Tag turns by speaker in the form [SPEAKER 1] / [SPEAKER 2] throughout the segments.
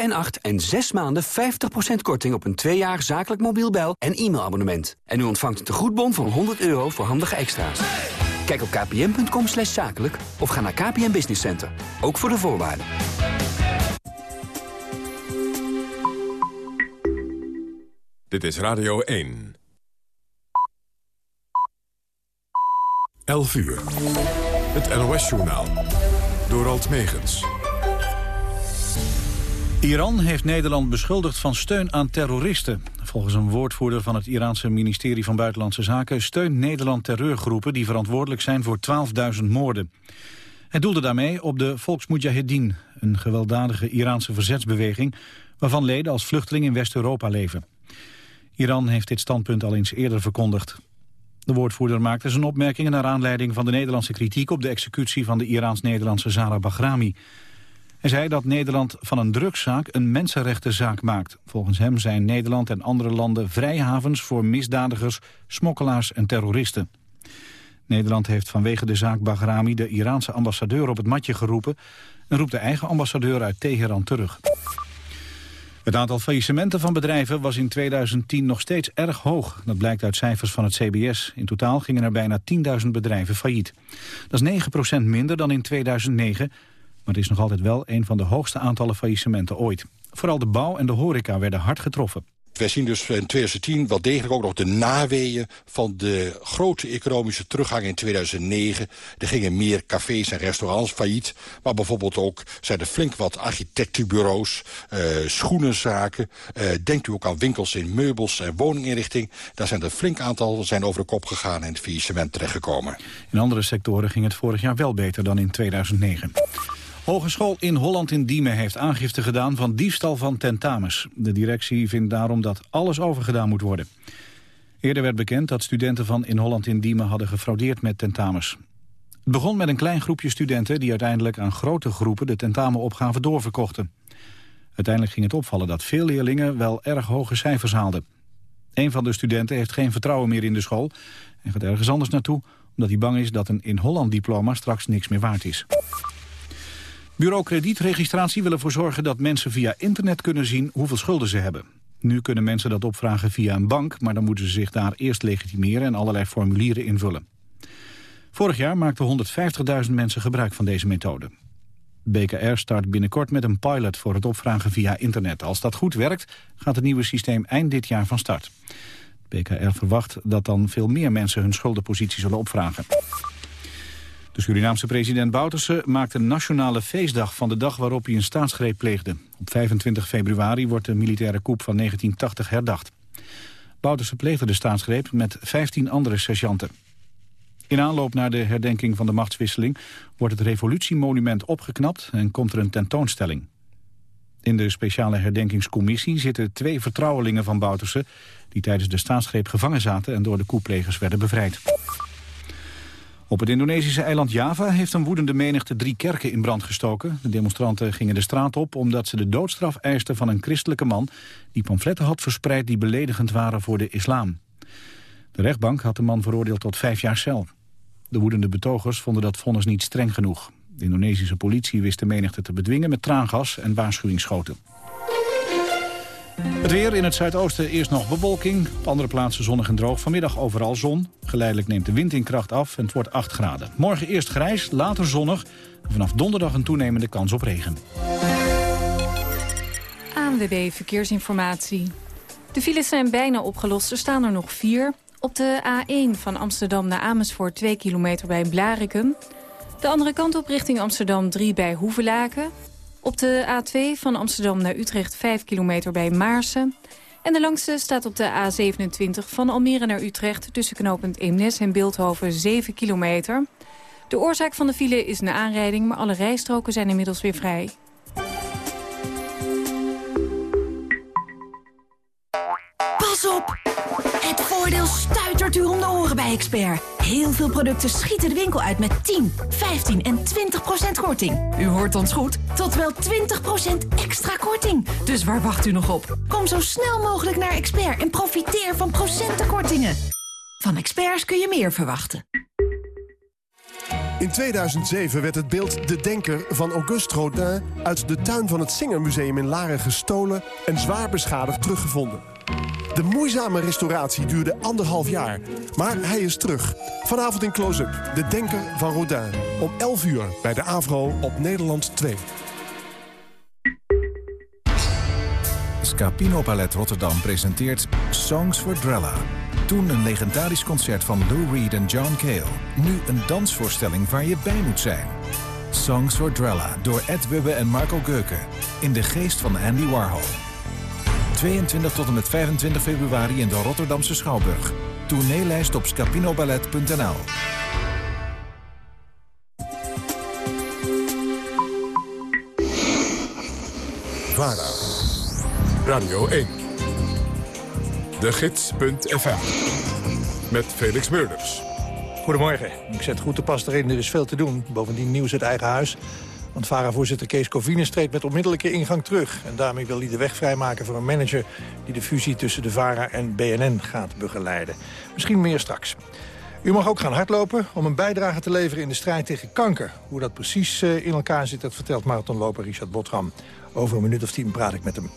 [SPEAKER 1] en 8 en 6 maanden 50% korting op een 2 jaar zakelijk mobiel bel- en e-mailabonnement. En u ontvangt een tegoedbon van 100 euro voor handige extra's. Kijk op kpn.com slash zakelijk of ga naar KPN Business Center. Ook voor de voorwaarden.
[SPEAKER 2] Dit is Radio 1. 11 uur. Het NOS-journaal. Door Alt Megens.
[SPEAKER 3] Iran heeft Nederland beschuldigd van steun aan terroristen. Volgens een woordvoerder van het Iraanse ministerie van Buitenlandse Zaken... steunt Nederland terreurgroepen die verantwoordelijk zijn voor 12.000 moorden. Hij doelde daarmee op de Volksmujahedin, een gewelddadige Iraanse verzetsbeweging... waarvan leden als vluchteling in West-Europa leven. Iran heeft dit standpunt al eens eerder verkondigd. De woordvoerder maakte zijn opmerkingen naar aanleiding van de Nederlandse kritiek... op de executie van de Iraans-Nederlandse Zara Bahrami... Hij zei dat Nederland van een drugszaak een mensenrechtenzaak maakt. Volgens hem zijn Nederland en andere landen vrijhavens voor misdadigers, smokkelaars en terroristen. Nederland heeft vanwege de zaak Bahrami de Iraanse ambassadeur op het matje geroepen... en roept de eigen ambassadeur uit Teheran terug. Het aantal faillissementen van bedrijven was in 2010 nog steeds erg hoog. Dat blijkt uit cijfers van het CBS. In totaal gingen er bijna 10.000 bedrijven failliet. Dat is 9% minder dan in 2009 maar het is nog altijd wel een van de hoogste aantallen faillissementen ooit. Vooral de bouw en de horeca werden hard getroffen.
[SPEAKER 4] Wij zien dus in 2010 wel degelijk ook nog de naweeën van de grote economische teruggang in 2009. Er gingen meer cafés en restaurants failliet. Maar bijvoorbeeld ook zijn er flink wat architectenbureaus, uh, schoenenzaken. Uh, denkt u ook aan winkels in meubels en woninginrichting. Daar zijn er een flink aantal zijn over de kop gegaan en het faillissement terechtgekomen.
[SPEAKER 3] In andere sectoren ging het vorig jaar wel beter dan in 2009. Hogeschool in Holland in Diemen heeft aangifte gedaan van diefstal van tentamens. De directie vindt daarom dat alles overgedaan moet worden. Eerder werd bekend dat studenten van in Holland in Diemen hadden gefraudeerd met tentamens. Het begon met een klein groepje studenten die uiteindelijk aan grote groepen de tentamenopgave doorverkochten. Uiteindelijk ging het opvallen dat veel leerlingen wel erg hoge cijfers haalden. Een van de studenten heeft geen vertrouwen meer in de school en gaat ergens anders naartoe omdat hij bang is dat een in Holland diploma straks niks meer waard is. Bureau kredietregistratie wil ervoor zorgen dat mensen via internet kunnen zien hoeveel schulden ze hebben. Nu kunnen mensen dat opvragen via een bank, maar dan moeten ze zich daar eerst legitimeren en allerlei formulieren invullen. Vorig jaar maakten 150.000 mensen gebruik van deze methode. BKR start binnenkort met een pilot voor het opvragen via internet. Als dat goed werkt, gaat het nieuwe systeem eind dit jaar van start. BKR verwacht dat dan veel meer mensen hun schuldenpositie zullen opvragen. De Surinaamse president Bouterse maakt een nationale feestdag van de dag waarop hij een staatsgreep pleegde. Op 25 februari wordt de militaire coup van 1980 herdacht. Bouterse pleegde de staatsgreep met 15 andere sergeanten. In aanloop naar de herdenking van de machtswisseling wordt het revolutiemonument opgeknapt en komt er een tentoonstelling. In de speciale herdenkingscommissie zitten twee vertrouwelingen van Bouterse... die tijdens de staatsgreep gevangen zaten en door de koeplegers werden bevrijd. Op het Indonesische eiland Java heeft een woedende menigte drie kerken in brand gestoken. De demonstranten gingen de straat op omdat ze de doodstraf eisten van een christelijke man... die pamfletten had verspreid die beledigend waren voor de islam. De rechtbank had de man veroordeeld tot vijf jaar cel. De woedende betogers vonden dat vonnis niet streng genoeg. De Indonesische politie wist de menigte te bedwingen met traangas en waarschuwingsschoten. Het weer in het zuidoosten eerst nog bewolking. Op andere plaatsen zonnig en droog. Vanmiddag overal zon. Geleidelijk neemt de wind in kracht af en het wordt 8 graden. Morgen eerst grijs, later zonnig. Vanaf donderdag een toenemende kans op regen.
[SPEAKER 5] ANWB Verkeersinformatie. De files zijn bijna opgelost. Er staan er nog vier. Op de A1 van Amsterdam naar Amersfoort 2 kilometer bij Blarikum. De andere kant op richting Amsterdam 3 bij Hoevelaken. Op de A2 van Amsterdam naar Utrecht 5 kilometer bij Maarsen. En de langste staat op de A27 van Almere naar Utrecht... tussen knooppunt Eemnes en Beeldhoven 7 kilometer. De oorzaak van de file is een aanrijding... maar alle rijstroken zijn inmiddels weer vrij.
[SPEAKER 6] Pas op! Het voordeel stuitert u om de oren bij Expert. Heel veel producten schieten de winkel uit met 10, 15 en 20% korting. U hoort ons goed, tot wel 20% extra korting. Dus waar wacht u nog op? Kom zo snel mogelijk naar Expert en profiteer van procentenkortingen. Van experts kun je meer verwachten.
[SPEAKER 7] In 2007 werd het beeld De Denker van Auguste Rodin... uit de tuin van het Singermuseum in Laren gestolen... en zwaar beschadigd teruggevonden. De moeizame restauratie duurde anderhalf jaar. Maar hij is terug. Vanavond in Close-up. De Denker van Rodin. Om 11 uur bij de AVRO op Nederland 2.
[SPEAKER 8] Scapino Ballet Rotterdam presenteert Songs for Drella. Toen een legendarisch concert van Lou Reed en John Cale. Nu een dansvoorstelling waar je bij moet zijn. Songs for Drella door Ed Wubbe en Marco Geuken. In de geest van Andy Warhol. 22 tot en met 25 februari in de Rotterdamse Schouwburg. Tourneelijst op scapinoballet.nl
[SPEAKER 2] VARA. Radio 1. De Gids.fm. Met Felix Meurders.
[SPEAKER 9] Goedemorgen. Ik zet goed te pas erin, er is veel te doen. Bovendien nieuws uit eigen huis. Want VARA-voorzitter Kees Kovines treedt met onmiddellijke ingang terug. En daarmee wil hij de weg vrijmaken voor een manager... die de fusie tussen de VARA en BNN gaat begeleiden. Misschien meer straks. U mag ook gaan hardlopen om een bijdrage te leveren in de strijd tegen kanker. Hoe dat precies eh, in elkaar zit, dat vertelt marathonloper Richard Botram. Over een minuut of tien praat ik met hem.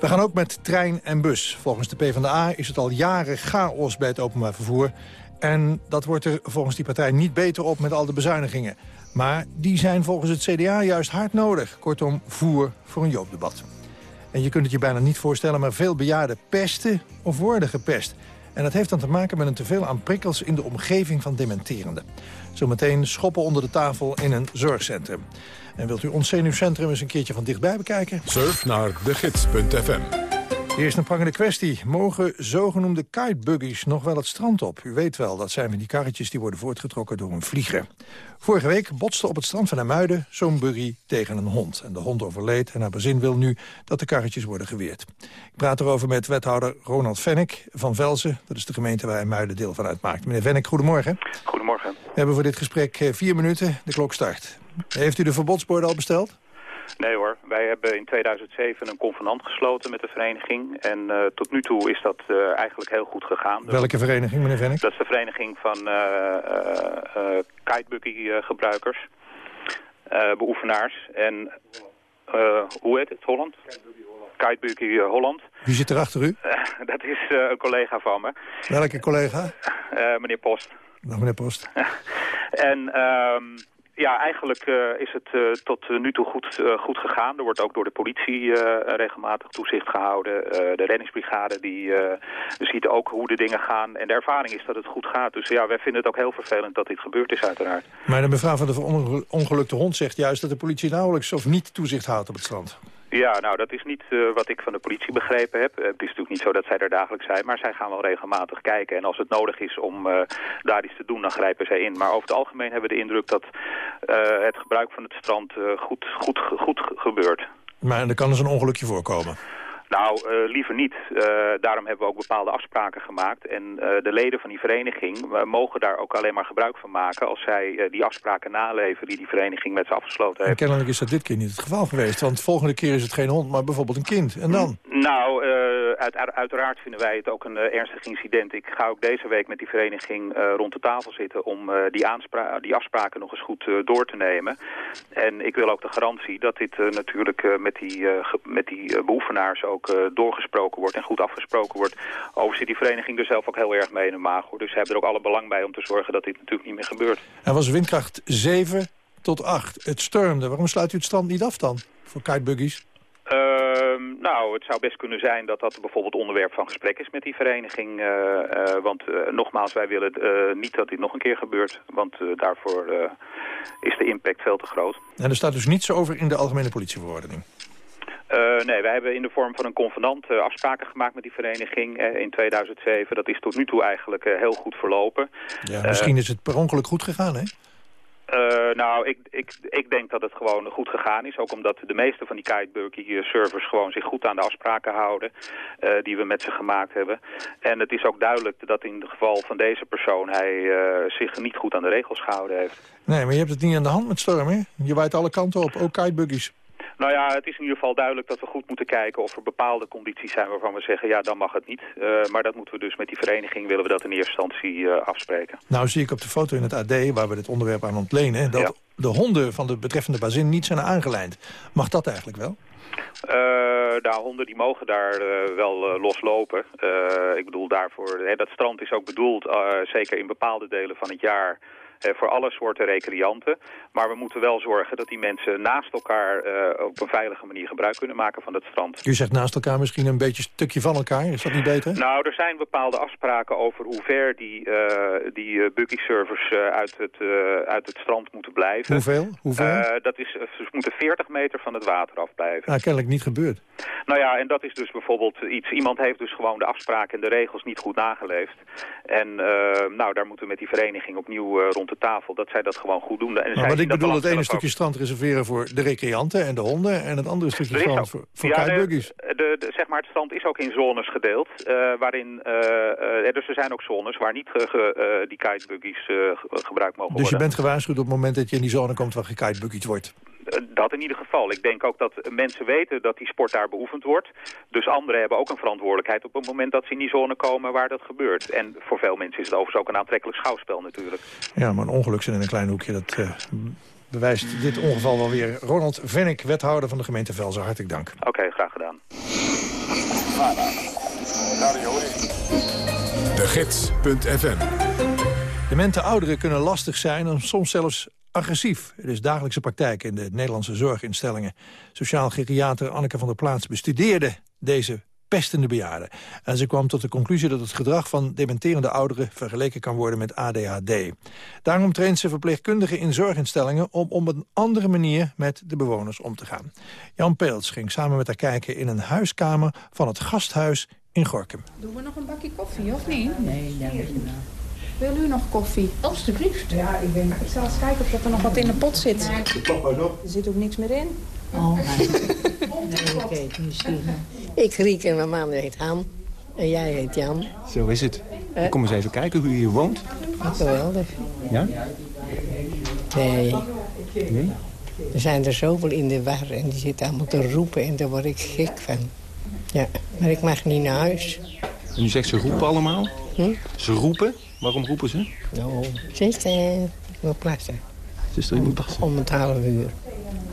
[SPEAKER 9] We gaan ook met trein en bus. Volgens de PvdA is het al jaren chaos bij het openbaar vervoer. En dat wordt er volgens die partij niet beter op met al de bezuinigingen. Maar die zijn volgens het CDA juist hard nodig. Kortom, voer voor een joopdebat. En je kunt het je bijna niet voorstellen, maar veel bejaarden pesten of worden gepest. En dat heeft dan te maken met een teveel aan prikkels in de omgeving van dementerenden. Zometeen schoppen onder de tafel in een zorgcentrum. En wilt u ons zenuwcentrum eens een keertje van dichtbij bekijken?
[SPEAKER 2] Surf naar degids.fm.
[SPEAKER 9] Eerst een prangende kwestie. Mogen zogenoemde kitebuggies nog wel het strand op? U weet wel, dat zijn van die karretjes die worden voortgetrokken door een vlieger. Vorige week botste op het strand van Amuiden zo'n buggy tegen een hond. En de hond overleed en haar bezin wil nu dat de karretjes worden geweerd. Ik praat erover met wethouder Ronald Vennik van Velzen. Dat is de gemeente waar Amuiden deel van uitmaakt. Meneer Vennik, goedemorgen.
[SPEAKER 10] Goedemorgen.
[SPEAKER 9] We hebben voor dit gesprek eh, vier minuten. De klok start. Heeft u de verbodsborden al besteld?
[SPEAKER 10] Nee hoor, wij hebben in 2007 een convenant gesloten met de vereniging. En uh, tot nu toe is dat uh, eigenlijk heel goed gegaan.
[SPEAKER 9] Welke vereniging, meneer Vennik?
[SPEAKER 10] Dat is de vereniging van uh, kitebuggy-gebruikers, beoefenaars. En hoe heet het, Holland? Kitebuggy Holland.
[SPEAKER 9] Wie zit er achter u?
[SPEAKER 10] dat is een collega van me.
[SPEAKER 9] Welke collega?
[SPEAKER 10] meneer Post.
[SPEAKER 9] Nog meneer Post.
[SPEAKER 10] en... Um, ja, eigenlijk uh, is het uh, tot nu toe goed, goed gegaan. Er wordt ook door de politie regelmatig toezicht gehouden. de reddingsbrigade die ziet ook hoe de dingen gaan. En de ervaring is dat het goed gaat. Dus ja, wij vinden het ook heel vervelend dat dit gebeurd is uiteraard.
[SPEAKER 9] Maar de mevrouw van de ongelukte hond zegt juist dat de politie nauwelijks of niet toezicht houdt op het strand.
[SPEAKER 10] Ja, nou dat is niet uh, wat ik van de politie begrepen heb. Uh, het is natuurlijk niet zo dat zij er dagelijks zijn, maar zij gaan wel regelmatig kijken. En als het nodig is om uh, daar iets te doen, dan grijpen zij in. Maar over het algemeen hebben we de indruk dat het gebruik van het strand goed, goed, goed gebeurt.
[SPEAKER 9] Maar er kan dus een ongelukje voorkomen?
[SPEAKER 10] Nou, uh, liever niet. Uh, daarom hebben we ook bepaalde afspraken gemaakt. En uh, de leden van die vereniging mogen daar ook alleen maar gebruik van maken... als zij die afspraken naleven die die vereniging met ze afgesloten heeft.
[SPEAKER 9] En kennelijk is dat dit keer niet het geval geweest. Want de volgende keer is het geen hond, maar bijvoorbeeld een kind. En dan?
[SPEAKER 10] Nou, uit, uiteraard vinden wij het ook een ernstig incident. Ik ga ook deze week met die vereniging rond de tafel zitten... om die, die afspraken nog eens goed door te nemen. En ik wil ook de garantie dat dit natuurlijk met die, met die beoefenaars... ook ook uh, doorgesproken wordt en goed afgesproken wordt. Overigens zit die vereniging er zelf ook heel erg mee in de maag. Hoor. Dus ze hebben er ook alle belang bij om te zorgen dat dit natuurlijk niet meer gebeurt.
[SPEAKER 9] Er was windkracht 7 tot 8. Het stormde. Waarom sluit u het strand niet af dan voor kitebuggies?
[SPEAKER 10] Uh, nou, het zou best kunnen zijn dat dat bijvoorbeeld onderwerp van gesprek is met die vereniging. Uh, uh, want nogmaals, wij willen niet dat dit nog een keer gebeurt. Want daarvoor is de impact veel te groot.
[SPEAKER 9] En er staat dus niets over in de algemene politieverordening?
[SPEAKER 10] Uh, nee, wij hebben in de vorm van een convenant uh, afspraken gemaakt met die vereniging uh, in 2007. Dat is tot nu toe eigenlijk heel goed verlopen.
[SPEAKER 9] Ja, misschien is het per ongeluk goed gegaan, hè?
[SPEAKER 10] nou, ik, ik, ik denk dat het gewoon goed gegaan is. Ook omdat de meeste van die kitebuggy-servers gewoon zich goed aan de afspraken houden die we met ze gemaakt hebben. En het is ook duidelijk dat in het geval van deze persoon hij zich niet goed aan de regels gehouden heeft.
[SPEAKER 9] Nee, maar je hebt het niet aan de hand met storm, hè? Je waait alle kanten op, ook kitebuggies.
[SPEAKER 10] Nou ja, het is in ieder geval duidelijk dat we goed moeten kijken of er bepaalde condities zijn waarvan we zeggen, ja, dan mag het niet. Uh, maar dat moeten we dus met die vereniging, willen we dat in eerste instantie uh, afspreken.
[SPEAKER 9] Nou zie ik op de foto in het AD, waar we dit onderwerp aan ontlenen, dat ja. de honden van de betreffende bazin niet zijn aangelijnd. Mag dat eigenlijk wel?
[SPEAKER 10] Uh, nou, honden die mogen daar uh, wel uh, loslopen. ik bedoel daarvoor, hè, dat strand is ook bedoeld, zeker in bepaalde delen van het jaar eh, voor alle soorten recreanten. Maar we moeten wel zorgen dat die mensen naast elkaar eh, op een veilige manier gebruik kunnen maken van het strand.
[SPEAKER 9] U zegt naast elkaar misschien een beetje stukje van elkaar. Is dat niet beter?
[SPEAKER 10] Nou, er zijn bepaalde afspraken over hoe ver die, uh, die buggy-servers uit, het, uit het strand moeten blijven.
[SPEAKER 9] Hoeveel? Hoeveel?
[SPEAKER 10] dat is, ze moeten 40 meter van het water afblijven.
[SPEAKER 9] Nou, kennelijk niet gebeurd.
[SPEAKER 10] Nou ja, en dat is dus bijvoorbeeld iets... Iemand heeft dus gewoon de afspraken en de regels niet goed nageleefd. En nou, daar moeten we met die vereniging opnieuw rond de tafel dat zij dat gewoon goed doen. En
[SPEAKER 9] maar wat ik bedoel, het ene stukje strand reserveren voor de recreanten en de honden... en het andere stukje strand voor, voor ja,
[SPEAKER 10] de, de, de, zeg maar, het strand is ook in zones gedeeld. Uh, waarin, uh, uh, dus er zijn ook zones waar niet ge, die kitebuggies gebruikt mogen
[SPEAKER 9] dus
[SPEAKER 10] worden.
[SPEAKER 9] Dus je bent gewaarschuwd op het moment dat je in die zone komt waar gekitebuggied wordt?
[SPEAKER 10] Dat in ieder geval. Ik denk ook dat mensen weten dat die sport daar beoefend wordt. Dus anderen hebben ook een verantwoordelijkheid op het moment dat ze in die zone komen waar dat gebeurt. En voor veel mensen is het overigens ook een aantrekkelijk schouwspel natuurlijk.
[SPEAKER 9] Ja, maar een ongeluk zit in een klein hoekje. Dat uh, bewijst dit ongeval wel weer. Ronald Vennik, wethouder van de gemeente Velzen. Hartelijk dank.
[SPEAKER 10] Oké, okay, graag gedaan.
[SPEAKER 2] De Gids.fm
[SPEAKER 9] Demente ouderen kunnen lastig zijn en soms zelfs agressief. Het is dagelijkse praktijk in de Nederlandse zorginstellingen. Sociaal geriater Anneke van der Plaats bestudeerde deze pestende bejaarden. En ze kwam tot de conclusie dat het gedrag van dementerende ouderen... vergeleken kan worden met ADHD. Daarom traint ze verpleegkundigen in zorginstellingen... om op een andere manier met de bewoners om te gaan. Jan Peels ging samen met haar kijken in een huiskamer... van het gasthuis in Gorkum.
[SPEAKER 11] Doen we nog een bakje koffie, of niet?
[SPEAKER 12] Nee, dat is niet.
[SPEAKER 11] Wil u nog koffie?
[SPEAKER 12] Alsjeblieft.
[SPEAKER 11] Ja, ik, ben... ik zal eens kijken of er nog wat in de pot zit. Er zit ook niks meer in.
[SPEAKER 12] Oh, nee. nee oké, misschien. Ik Riek en mijn man heet Han. En jij heet Jan.
[SPEAKER 13] Zo is het. Eh? Kom eens even kijken hoe je hier woont.
[SPEAKER 12] Geweldig.
[SPEAKER 13] Ja?
[SPEAKER 12] Nee. Nee? Er zijn er zoveel in de war en die zitten allemaal te roepen en daar word ik gek van. Ja, maar ik mag niet naar huis.
[SPEAKER 13] En u zegt ze roepen allemaal?
[SPEAKER 12] Hm?
[SPEAKER 13] Ze roepen? Waarom roepen ze?
[SPEAKER 12] Nou, zuster, ik wil plassen.
[SPEAKER 13] Zuster, je moet plassen?
[SPEAKER 12] Om het half uur.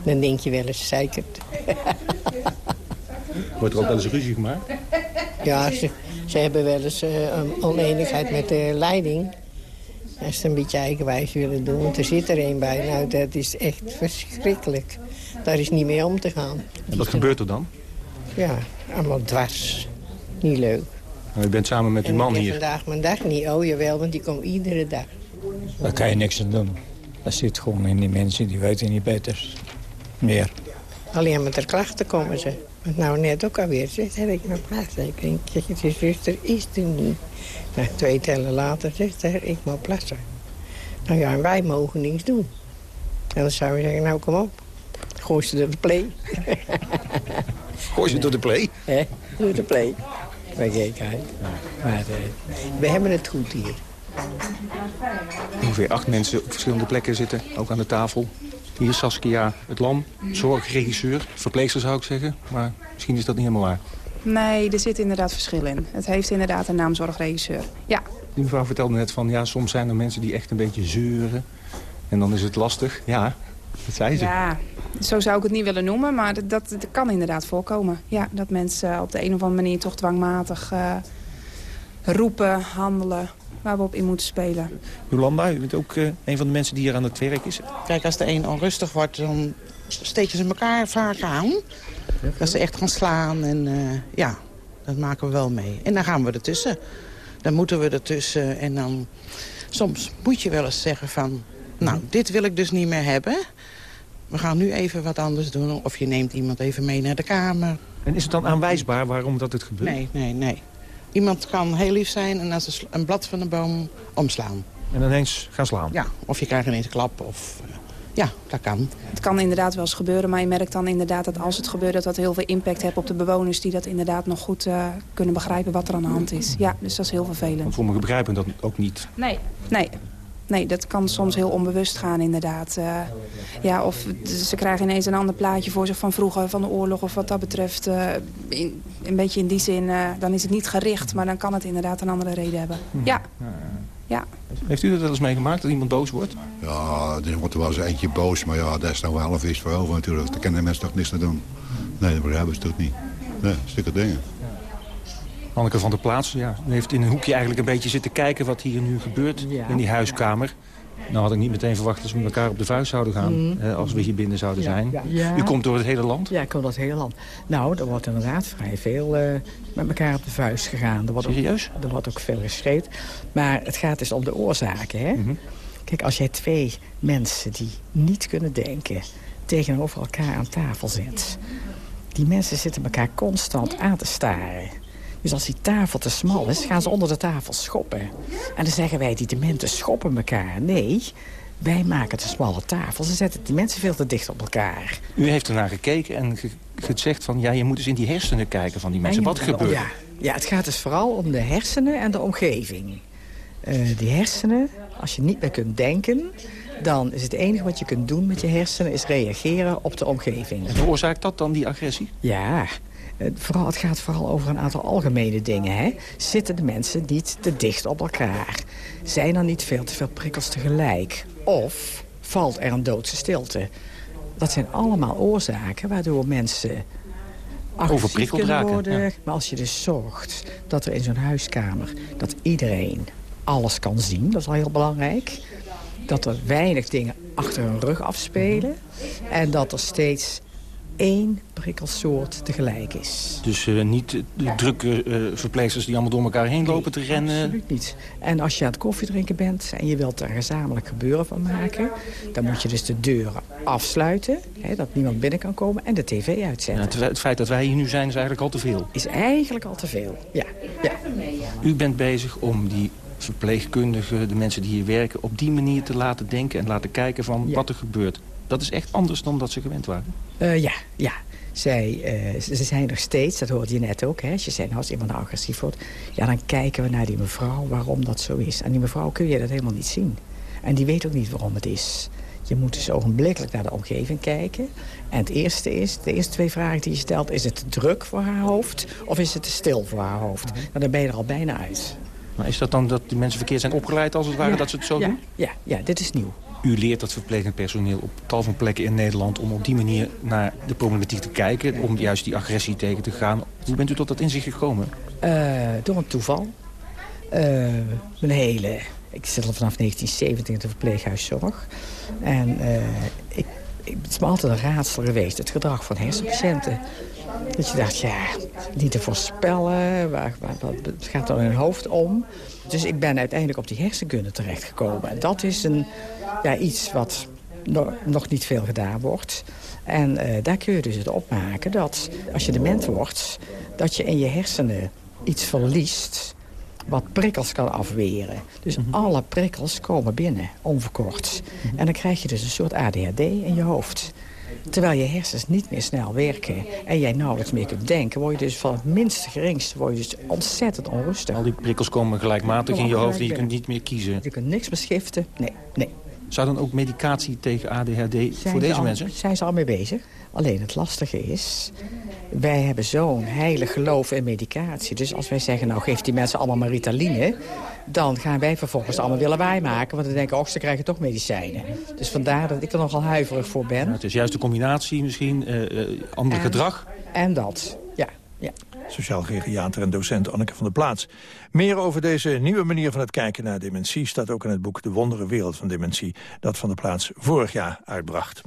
[SPEAKER 12] Dan denk je wel eens, zeikert.
[SPEAKER 13] Wordt er ook wel eens ruzie gemaakt?
[SPEAKER 12] Ja, ze, ze hebben wel eens uh, een oneenigheid met de leiding. Als ze een beetje eigenwijs willen doen. Want er zit er een bij. Nou, dat is echt verschrikkelijk. Daar is niet mee om te gaan.
[SPEAKER 13] En wat gebeurt er dan?
[SPEAKER 12] Ja, allemaal dwars. Niet leuk.
[SPEAKER 13] Nou, u bent samen met uw man hier.
[SPEAKER 12] vandaag mijn dag niet. Oh jawel, want die komt iedere dag.
[SPEAKER 14] Daar kan je niks aan doen. Dat zit gewoon in die mensen, die weten niet beter. Meer.
[SPEAKER 12] Alleen met de klachten komen ze. Want nou net ook alweer. Zegt, heb ik mijn plaats? Ik denk, je zuster is er niet. Nou, twee tellen later zegt hij, ik moet plassen. Nou ja, en wij mogen niks doen. En dan zou je zeggen, nou kom op. Gooi ze door de play.
[SPEAKER 13] Gooi ze door de play?
[SPEAKER 12] Hè, door de play bij gekheid. Maar uh, we hebben het goed hier.
[SPEAKER 13] Ongeveer acht mensen op verschillende plekken zitten, ook aan de tafel. Hier Saskia het Lam, zorgregisseur, verpleegster zou ik zeggen. Maar misschien is dat niet helemaal waar.
[SPEAKER 11] Nee, er zit inderdaad verschil in. Het heeft inderdaad een naam zorgregisseur, ja.
[SPEAKER 13] Die mevrouw vertelde net van, ja, soms zijn er mensen die echt een beetje zeuren. En dan is het lastig. Ja, dat zei ze.
[SPEAKER 11] Ja, zo zou ik het niet willen noemen, maar dat, dat, kan inderdaad voorkomen. Ja, dat mensen op de een of andere manier toch dwangmatig uh, roepen, handelen, waar we op in moeten spelen.
[SPEAKER 13] Jolanda, u bent ook uh, een van de mensen die hier aan het werk is.
[SPEAKER 15] Kijk, als de een onrustig wordt, dan steken ze elkaar vaak aan. Dat ze echt gaan slaan en uh, ja, dat maken we wel mee. En dan gaan we ertussen. Dan moeten we ertussen en dan... Soms moet je wel eens zeggen van... Nou, dit wil ik dus niet meer hebben we gaan nu even wat anders doen. Of je neemt iemand even mee naar de kamer.
[SPEAKER 13] En is het dan aanwijsbaar waarom dat het gebeurt?
[SPEAKER 15] Nee, nee, nee. Iemand kan heel lief zijn en als een blad van de boom omslaan.
[SPEAKER 13] En ineens gaan slaan?
[SPEAKER 15] Ja, of je krijgt ineens een klap. Of, eh, ja, dat kan.
[SPEAKER 11] Het kan inderdaad wel eens gebeuren, maar je merkt dan inderdaad dat als het gebeurt... dat dat heel veel impact heeft op de bewoners die dat inderdaad nog goed uh, kunnen begrijpen wat er aan de hand is. Ja, dus dat is heel vervelend.
[SPEAKER 13] Want sommigen begrijpen dat ook niet.
[SPEAKER 11] Nee, nee. Nee, dat kan soms heel onbewust gaan inderdaad. Uh, ja, of ze krijgen ineens een ander plaatje voor zich van vroeger, van de oorlog. Of wat dat betreft, uh, in, een beetje in die zin, uh, dan is het niet gericht. Maar dan kan het inderdaad een andere reden hebben. Ja. ja.
[SPEAKER 13] Heeft u dat wel eens meegemaakt, dat iemand boos wordt?
[SPEAKER 16] Ja, er wordt er wel eens eentje boos. Maar ja, dat is nou wel een feest voor over natuurlijk. Daar kunnen mensen toch niks aan doen. Nee, dat begrijpen ze toch niet. Nee, stukken dingen.
[SPEAKER 13] Hanneke van der Plaats ja, u heeft in een hoekje eigenlijk een beetje zitten kijken... wat hier nu gebeurt in die huiskamer. Nou had ik niet meteen verwacht dat we met elkaar op de vuist zouden gaan... Mm. als we hier binnen zouden zijn. U komt door het hele land?
[SPEAKER 17] Ja, ik kom door het hele land. Nou, er wordt inderdaad vrij veel uh, met elkaar op de vuist gegaan. Er wordt
[SPEAKER 13] Serieus?
[SPEAKER 17] Ook, er wordt ook veel geschreeuwd. Maar het gaat dus om de oorzaken, hè? Mm -hmm. Kijk, als jij twee mensen die niet kunnen denken... tegenover elkaar aan tafel zet... die mensen zitten elkaar constant aan te staren... Dus als die tafel te smal is, gaan ze onder de tafel schoppen. En dan zeggen wij, die dementen schoppen elkaar. Nee, wij maken te smalle tafel. Ze zetten die mensen veel te dicht op elkaar.
[SPEAKER 13] U heeft ernaar gekeken en gezegd van... ja, je moet eens in die hersenen kijken van die mensen. Wat gebeurt
[SPEAKER 17] ja, ja, het gaat dus vooral om de hersenen en de omgeving. Uh, die hersenen, als je niet meer kunt denken... dan is het enige wat je kunt doen met je hersenen... is reageren op de omgeving.
[SPEAKER 13] En veroorzaakt dat dan die agressie?
[SPEAKER 17] Ja, eh, vooral, het gaat vooral over een aantal algemene dingen. Hè? Zitten de mensen niet te dicht op elkaar? Zijn er niet veel te veel prikkels tegelijk? Of valt er een doodse stilte? Dat zijn allemaal oorzaken waardoor mensen
[SPEAKER 13] overprikkeld raken.
[SPEAKER 17] Worden. Maar als je dus zorgt dat er in zo'n huiskamer... dat iedereen alles kan zien, dat is al heel belangrijk. Dat er weinig dingen achter hun rug afspelen. En dat er steeds één prikkelsoort tegelijk is.
[SPEAKER 13] Dus uh, niet de drukke uh, verpleegsters die allemaal door elkaar heen lopen te rennen?
[SPEAKER 17] absoluut niet. En als je aan het koffiedrinken bent en je wilt er gezamenlijk gebeuren van maken... dan moet je dus de deuren afsluiten, hè, dat niemand binnen kan komen... en de tv uitzetten.
[SPEAKER 13] Ja, het, feit dat wij hier nu zijn is eigenlijk al te veel?
[SPEAKER 17] Is eigenlijk al te veel, ja. ja.
[SPEAKER 13] U bent bezig om die verpleegkundigen, de mensen die hier werken... op die manier te laten denken en laten kijken van wat er gebeurt. Dat is echt anders dan dat ze gewend waren?
[SPEAKER 17] Uh, ja, ja. Zij, uh, ze zijn er steeds, dat hoorde je net ook. Hè? Als je zei, nou, als iemand agressief wordt... ja, dan kijken we naar die mevrouw waarom dat zo is. En die mevrouw kun je dat helemaal niet zien. En die weet ook niet waarom het is. Je moet dus ogenblikkelijk naar de omgeving kijken. En het eerste is, de eerste twee vragen die je stelt... is het te druk voor haar hoofd of is het te stil voor haar hoofd? Mhm. Nou, dan ben je er al bijna uit.
[SPEAKER 13] Maar is dat dan dat die mensen verkeerd zijn opgeleid als het ware, dat ze het zo
[SPEAKER 17] ja,
[SPEAKER 13] doen?
[SPEAKER 17] Ja, ja, dit is nieuw.
[SPEAKER 13] U leert dat verplegend personeel op tal van plekken in Nederland... om op die manier naar de problematiek te kijken... om juist die agressie tegen te gaan. Hoe bent u tot dat inzicht gekomen?
[SPEAKER 17] Uh, door een toeval. Uh, een hele... Ik zit al vanaf 1970 in de verpleeghuiszorg. En uh, ik, ik, het is me altijd een raadsel geweest, het gedrag van hersenpatiënten. Dat je dacht, ja, niet te voorspellen, waar, waar, wat gaat er in hun hoofd om? Dus ik ben uiteindelijk op die hersenkunde terechtgekomen. En dat is een, ja, iets wat nog niet veel gedaan wordt. En uh, daar kun je dus het opmaken dat als je dement wordt... dat je in je hersenen iets verliest wat prikkels kan afweren. Dus mhm. alle prikkels komen binnen, onverkort. Mhm. En dan krijg je dus een soort ADHD in je hoofd. Terwijl je hersens niet meer snel werken en jij nauwelijks meer kunt denken... word je dus van het minste geringste word je dus ontzettend onrustig.
[SPEAKER 13] Al die prikkels komen gelijkmatig in je hoofd en je kunt niet meer kiezen.
[SPEAKER 17] Je kunt niks beschiften. Nee, nee.
[SPEAKER 13] Zou dan ook medicatie tegen ADHD voor deze mensen?
[SPEAKER 17] Zijn ze al mee bezig. Alleen het lastige is, wij hebben zo'n heilig geloof in medicatie. Dus als wij zeggen, nou geef die mensen allemaal maar Ritaline... dan gaan wij vervolgens allemaal willen wij maken. Want dan denken, oh, ze krijgen toch medicijnen. Dus vandaar dat ik er nogal huiverig voor ben.
[SPEAKER 13] het is juist de combinatie misschien, uh, uh, ander gedrag.
[SPEAKER 17] En dat, ja. ja.
[SPEAKER 9] Sociaal geriater en docent Anneke van der Plaats. Meer over deze nieuwe manier van het kijken naar dementie... staat ook in het boek De Wondere Wereld van Dementie... dat Van der Plaats vorig jaar uitbracht.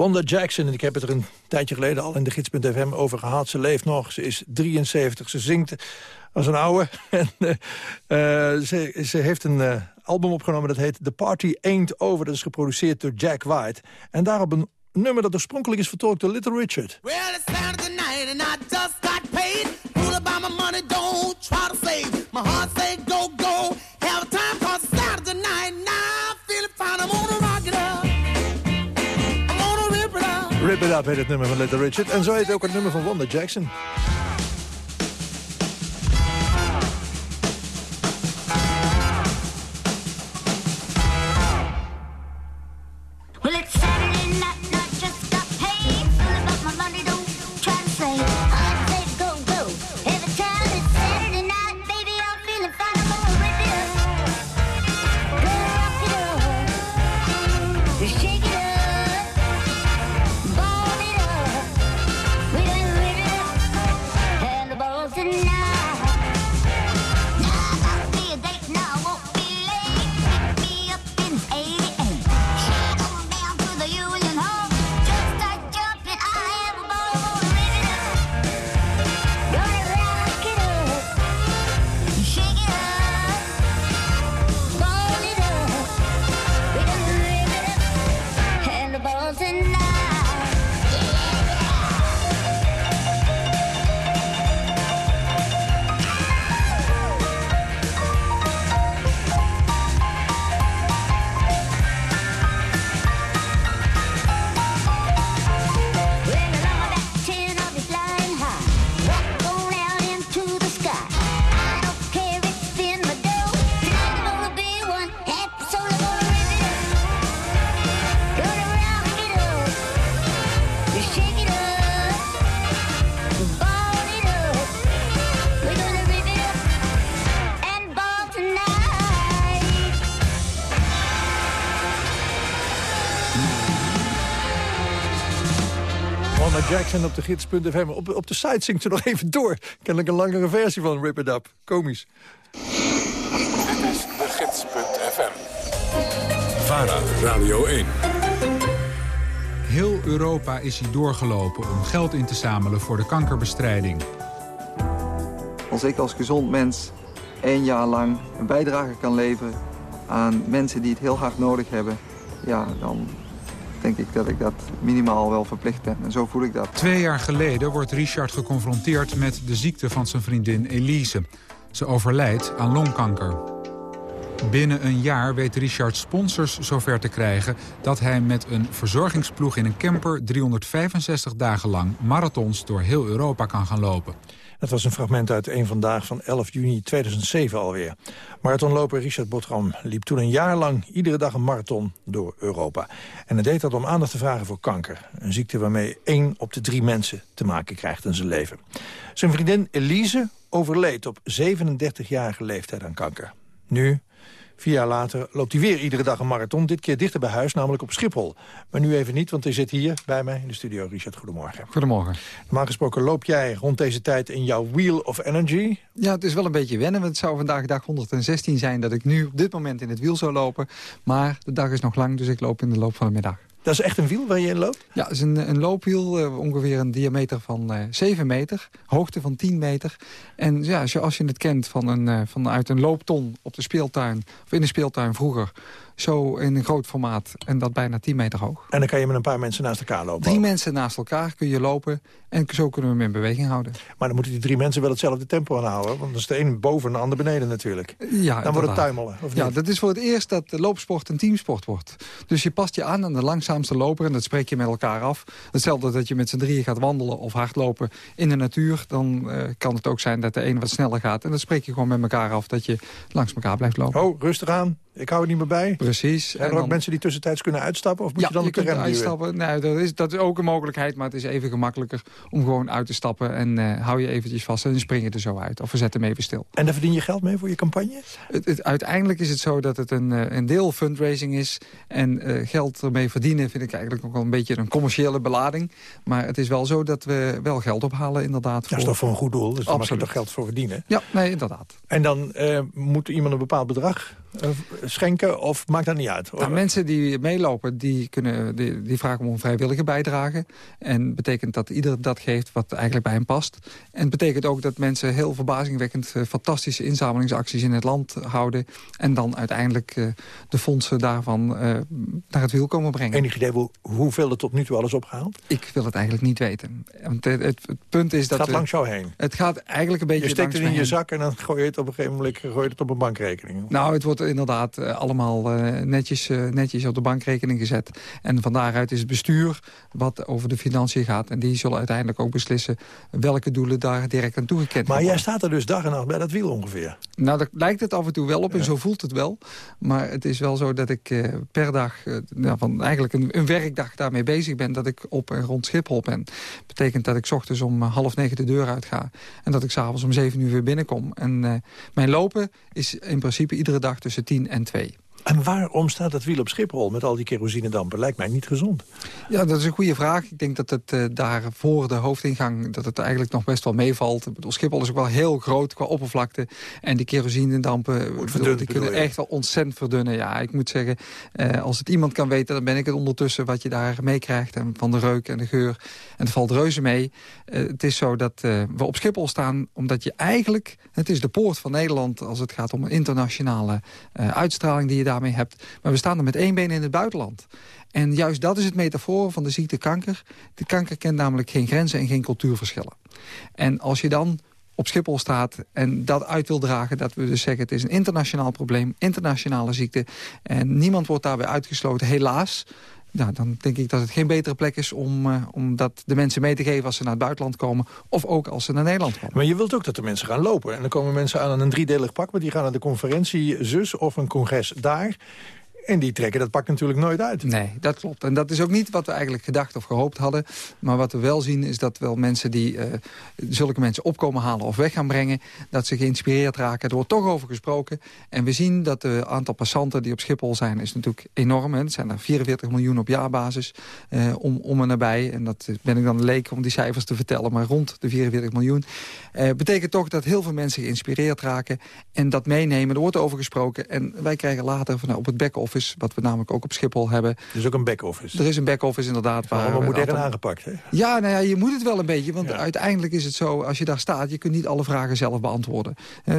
[SPEAKER 9] Wanda Jackson, en ik heb het er een tijdje geleden al in de gids.fm over gehad. Ze leeft nog, ze is 73, ze zingt als een oude. en, uh, ze, ze, heeft een uh, album opgenomen dat heet The Party Ain't Over. Dat is geproduceerd door Jack White. En daarop een nummer dat oorspronkelijk is vertolkt door Little Richard. Up heet het nummer van Little Richard. En zo heet ook het nummer van Wanda Jackson. Jackson op de gids.fm. Op, op de site zingt ze nog even door. Kennelijk een langere versie van Rip It Up. Komisch.
[SPEAKER 2] Dit is de gids.fm. VARA, Radio 1.
[SPEAKER 18] Heel Europa is hier doorgelopen om geld in te zamelen voor de kankerbestrijding.
[SPEAKER 19] Als ik als gezond mens één jaar lang een bijdrage kan leveren aan mensen die het heel hard nodig hebben... ja, dan denk ik dat ik dat minimaal wel verplicht ben. En zo voel ik dat.
[SPEAKER 18] Twee jaar geleden wordt Richard geconfronteerd met de ziekte van zijn vriendin Elise. Ze overlijdt aan longkanker. Binnen een jaar weet Richard sponsors zover te krijgen... dat hij met een verzorgingsploeg in een camper 365 dagen lang marathons door heel Europa kan gaan lopen.
[SPEAKER 9] Dat was een fragment uit een vandaag van 11 juni 2007 alweer. Marathonloper Richard Botram liep toen een jaar lang iedere dag een marathon door Europa. En hij deed dat om aandacht te vragen voor kanker. Een ziekte waarmee één op de drie mensen te maken krijgt in zijn leven. Zijn vriendin Elise overleed op 37-jarige leeftijd aan kanker. Nu, Vier jaar later loopt hij weer iedere dag een marathon. Dit keer dichter bij huis, namelijk op Schiphol. Maar nu even niet, want hij zit hier bij mij in de studio. Richard, goedemorgen.
[SPEAKER 20] Goedemorgen.
[SPEAKER 9] Normaal gesproken loop jij rond deze tijd in jouw Wheel of Energy.
[SPEAKER 20] Ja, het is wel een beetje wennen. Want het zou vandaag dag 116 zijn dat ik nu op dit moment in het wiel zou lopen. Maar de dag is nog lang, dus ik loop in de loop van de middag.
[SPEAKER 9] Dat is echt een wiel waar je in loopt?
[SPEAKER 20] Ja, het is een, een loopwiel, uh, ongeveer een diameter van uh, 7 meter, hoogte van 10 meter. En ja, als je, het kent van een, uh, vanuit een loopton op de speeltuin, of in de speeltuin vroeger, zo in een groot formaat en dat bijna 10 meter hoog.
[SPEAKER 9] En dan kan je met een paar mensen naast elkaar lopen?
[SPEAKER 20] Drie mensen naast elkaar kun je lopen en zo kunnen we hem in beweging houden.
[SPEAKER 9] Maar dan moeten die drie mensen wel hetzelfde tempo aanhouden, want dan is de een boven en de ander beneden natuurlijk.
[SPEAKER 20] Ja,
[SPEAKER 9] dan wordt het tuimelen, of
[SPEAKER 20] Ja, dat is voor het eerst dat de loopsport een teamsport wordt. Dus je past je aan aan de langzaamste loper en dat spreek je met elkaar af. Hetzelfde dat je met z'n drieën gaat wandelen of hardlopen in de natuur. Dan uh, kan het ook zijn dat de een wat sneller gaat. En dan spreek je gewoon met elkaar af dat je langs elkaar blijft lopen.
[SPEAKER 9] Oh, rustig aan. Ik hou er niet meer bij.
[SPEAKER 20] Precies.
[SPEAKER 9] Zijn er ook mensen die tussentijds kunnen uitstappen? Of moet
[SPEAKER 20] ja,
[SPEAKER 9] je dan
[SPEAKER 20] je
[SPEAKER 9] op de rem
[SPEAKER 20] uitstappen. Nee, dat, is, dat is ook een mogelijkheid, maar het is even gemakkelijker om gewoon uit te stappen. En uh, hou je eventjes vast en dan spring je er zo uit. Of we zetten hem even stil.
[SPEAKER 9] En daar verdien je geld mee voor je campagne?
[SPEAKER 20] Het, het, uiteindelijk is het zo dat het een, een deel fundraising is. En uh, geld ermee verdienen vind ik eigenlijk ook wel een beetje een commerciële belading. Maar het is wel zo dat we wel geld ophalen inderdaad.
[SPEAKER 9] Dat is toch voor een goed doel, dus daar mag je toch geld voor verdienen?
[SPEAKER 20] Ja, nee, inderdaad.
[SPEAKER 9] En dan uh, moet iemand een bepaald bedrag schenken of maakt dat niet uit?
[SPEAKER 20] Nou, mensen die meelopen, die, kunnen, die, die vragen om een vrijwillige bijdrage. En betekent dat ieder dat geeft wat eigenlijk bij hem past. En het betekent ook dat mensen heel verbazingwekkend uh, fantastische inzamelingsacties in het land houden. En dan uiteindelijk uh, de fondsen daarvan naar het wiel komen brengen.
[SPEAKER 9] Enig idee hoe, hoeveel er tot nu toe al is opgehaald?
[SPEAKER 20] Ik wil het eigenlijk niet weten. Want het, het, het punt is dat...
[SPEAKER 9] Het gaat langs jou heen?
[SPEAKER 20] Het gaat eigenlijk een beetje
[SPEAKER 9] Je steekt het in je
[SPEAKER 20] heen.
[SPEAKER 9] zak en dan gooi je het op een gegeven moment gooi je het op een bankrekening.
[SPEAKER 20] Nou, het wordt inderdaad uh, allemaal uh, netjes, uh, netjes op de bankrekening gezet. En van daaruit is het bestuur wat over de financiën gaat. En die zullen uiteindelijk ook beslissen welke doelen daar direct aan toegekend
[SPEAKER 9] Maar
[SPEAKER 20] worden.
[SPEAKER 9] jij staat er dus dag en nacht bij dat wiel ongeveer?
[SPEAKER 20] Nou, daar lijkt het af en toe wel op en zo voelt het wel. Maar het is wel zo dat ik per dag, nou, van eigenlijk een, een, werkdag daarmee bezig ben... dat ik op en rond Schiphol ben. Dat betekent dat ik 's ochtends om half negen de deur uit ga... en dat ik s'avonds om zeven uur weer binnenkom. En uh, mijn lopen is in principe iedere dag tussen tien en twee.
[SPEAKER 9] En waarom staat dat wiel op Schiphol met al die kerosinedampen? Lijkt mij niet gezond.
[SPEAKER 20] Ja, dat is een goede vraag. Ik denk dat het uh, daar voor de hoofdingang dat het eigenlijk nog best wel meevalt. Ik bedoel, Schiphol is ook wel heel groot qua oppervlakte. En die kerosinedampen bedoel, die kunnen echt wel ontzettend verdunnen. Ja, ik moet zeggen, uh, als het iemand kan weten, dan ben ik het ondertussen wat je daar meekrijgt. En van de reuk en de geur. En het valt reuze mee. Uh, het is zo dat we op Schiphol staan omdat je eigenlijk... Het is de poort van Nederland als het gaat om een internationale uitstraling die je daarmee hebt. Maar we staan er met één been in het buitenland. En juist dat is het metafoor van de ziekte kanker. De kanker kent namelijk geen grenzen en geen cultuurverschillen. En als je dan op Schiphol staat en dat uit wil dragen... dat we dus zeggen het is een internationaal probleem, internationale ziekte... en niemand wordt daarbij uitgesloten, helaas... Nou, dan denk ik dat het geen betere plek is om, uh, om dat de mensen mee te geven als ze naar het buitenland komen. Of ook als ze naar Nederland komen.
[SPEAKER 9] Maar je wilt ook dat de mensen gaan lopen. En dan komen mensen aan een driedelig pak. Want die gaan naar de conferentie zus of een congres daar. En die trekken dat pak natuurlijk nooit uit.
[SPEAKER 20] Nee, dat klopt. En dat is ook niet wat we eigenlijk gedacht of gehoopt hadden. Maar wat we wel zien is dat wel mensen die uh, zulke mensen opkomen halen of weg gaan brengen... dat ze geïnspireerd raken. Er wordt toch over gesproken. En we zien dat het aantal passanten die op Schiphol zijn... is natuurlijk enorm. Hè. Het zijn er 44 miljoen op jaarbasis uh, om, om en nabij. En dat ben ik dan leek om die cijfers te vertellen. Maar rond de 44 miljoen. Uh, betekent toch dat heel veel mensen geïnspireerd raken. En dat meenemen. Er wordt over gesproken. En wij krijgen later van, op het wat we namelijk ook op Schiphol hebben.
[SPEAKER 9] Is ook een back-office.
[SPEAKER 20] Er is een back-office inderdaad.
[SPEAKER 9] Waar allemaal modern aangepakt, hè?
[SPEAKER 20] Ja, nou ja, je moet het wel een beetje. Want uiteindelijk is het zo, als je daar staat... je kunt niet alle vragen zelf beantwoorden.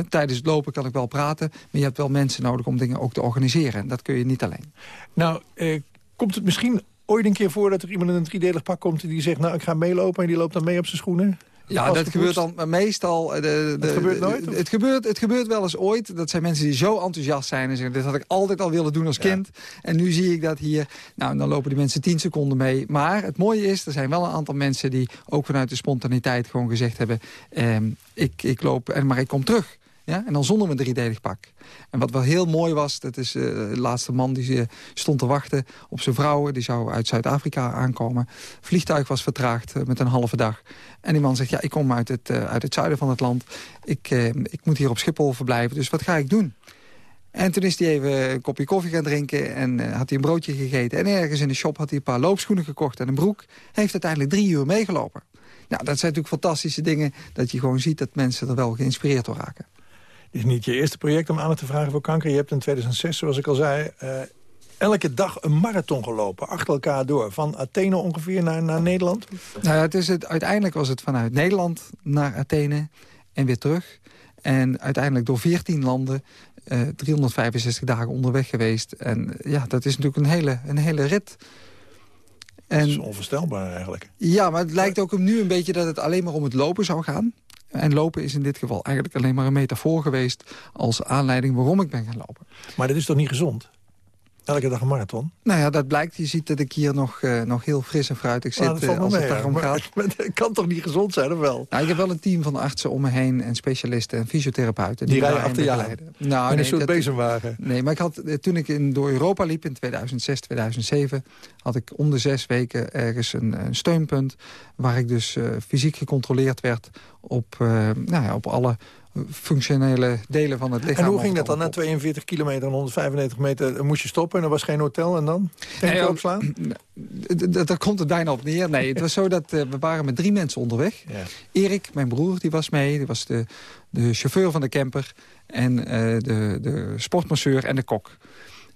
[SPEAKER 20] tijdens het lopen kan ik wel praten... maar je hebt wel mensen nodig om dingen ook te organiseren. En dat kun je niet alleen.
[SPEAKER 9] Nou, eh, komt het misschien ooit een keer voor dat er iemand in een driedelig pak komt... die zegt, nou, ik ga meelopen en die loopt dan mee op zijn schoenen?
[SPEAKER 20] Ja, dat gebeurt dan meestal... Eh, de,
[SPEAKER 9] de, het gebeurt nooit?
[SPEAKER 20] het, gebeurt, het gebeurt wel eens ooit. Dat zijn mensen die zo enthousiast zijn en zeggen... dit had ik altijd al willen doen als kind. En nu zie ik dat hier... Nou, dan lopen die mensen 10 seconden mee. Maar het mooie is, er zijn wel een aantal mensen... die ook vanuit de spontaniteit gewoon gezegd hebben... Ehm, ik, ik loop, maar ik kom terug. Ja? En dan zonder een driedelig pak. En wat wel heel mooi was, dat is uh, de laatste man die uh, stond te wachten op zijn vrouw. Die zou uit Zuid-Afrika aankomen. Vliegtuig was vertraagd uh, met een halve dag. En die man zegt, ja, ik kom uit het, uit het zuiden van het land. Ik, ik moet hier op Schiphol verblijven, dus wat ga ik doen? En toen is hij even een kopje koffie gaan drinken en had hij een broodje gegeten. En ergens in de shop had hij een paar loopschoenen gekocht en een broek. Hij heeft uiteindelijk drie uur meegelopen. Nou, dat zijn natuurlijk fantastische dingen dat je gewoon ziet dat mensen er wel geïnspireerd door raken
[SPEAKER 9] is niet je eerste project om aandacht te vragen voor kanker. Je hebt in 2006, zoals ik al zei, uh, elke dag een marathon gelopen. Achter elkaar door. Van Athene ongeveer naar, naar Nederland.
[SPEAKER 20] Nou ja, het is het, uiteindelijk was het vanuit Nederland naar Athene en weer terug. En uiteindelijk door 14 landen, uh, eh, 365 dagen onderweg geweest. En ja, dat is natuurlijk een hele, een hele rit.
[SPEAKER 9] En, dat is onvoorstelbaar eigenlijk.
[SPEAKER 20] Ja, maar het lijkt ook nu een beetje dat het alleen maar om het lopen zou gaan. En lopen is in dit geval eigenlijk alleen maar een metafoor geweest... als aanleiding waarom ik ben gaan lopen.
[SPEAKER 9] Maar dat is toch niet gezond? Elke dag een marathon?
[SPEAKER 20] Nou ja, dat blijkt. Je ziet dat ik hier nog, uh, nog heel fris en fruitig zit uh, als het daarom gaat.
[SPEAKER 9] het kan toch niet gezond zijn, of wel?
[SPEAKER 20] Nou, ik heb wel een team van artsen om me heen en specialisten en fysiotherapeuten.
[SPEAKER 9] Die, die rijden achter jou? Nou, Met een soort bezemwagen?
[SPEAKER 20] Nee, maar ik had, eh, toen ik in, door Europa liep in 2006, 2007... had ik om de zes weken ergens een, een steunpunt... waar ik dus uh, fysiek gecontroleerd werd op, uh, nou ja, op alle functionele delen van het lichaam.
[SPEAKER 9] En hoe ging dat dan? Na 42 kilometer en 195 meter moest je stoppen en er was geen hotel en dan? Nee, opslaan?
[SPEAKER 20] Daar komt het bijna op neer. Nee, het was zo dat uh, we waren met drie mensen onderweg. Ja. Erik, mijn broer, die was mee. Die was de, de chauffeur van de camper. En uh, de, de sportmasseur en de kok.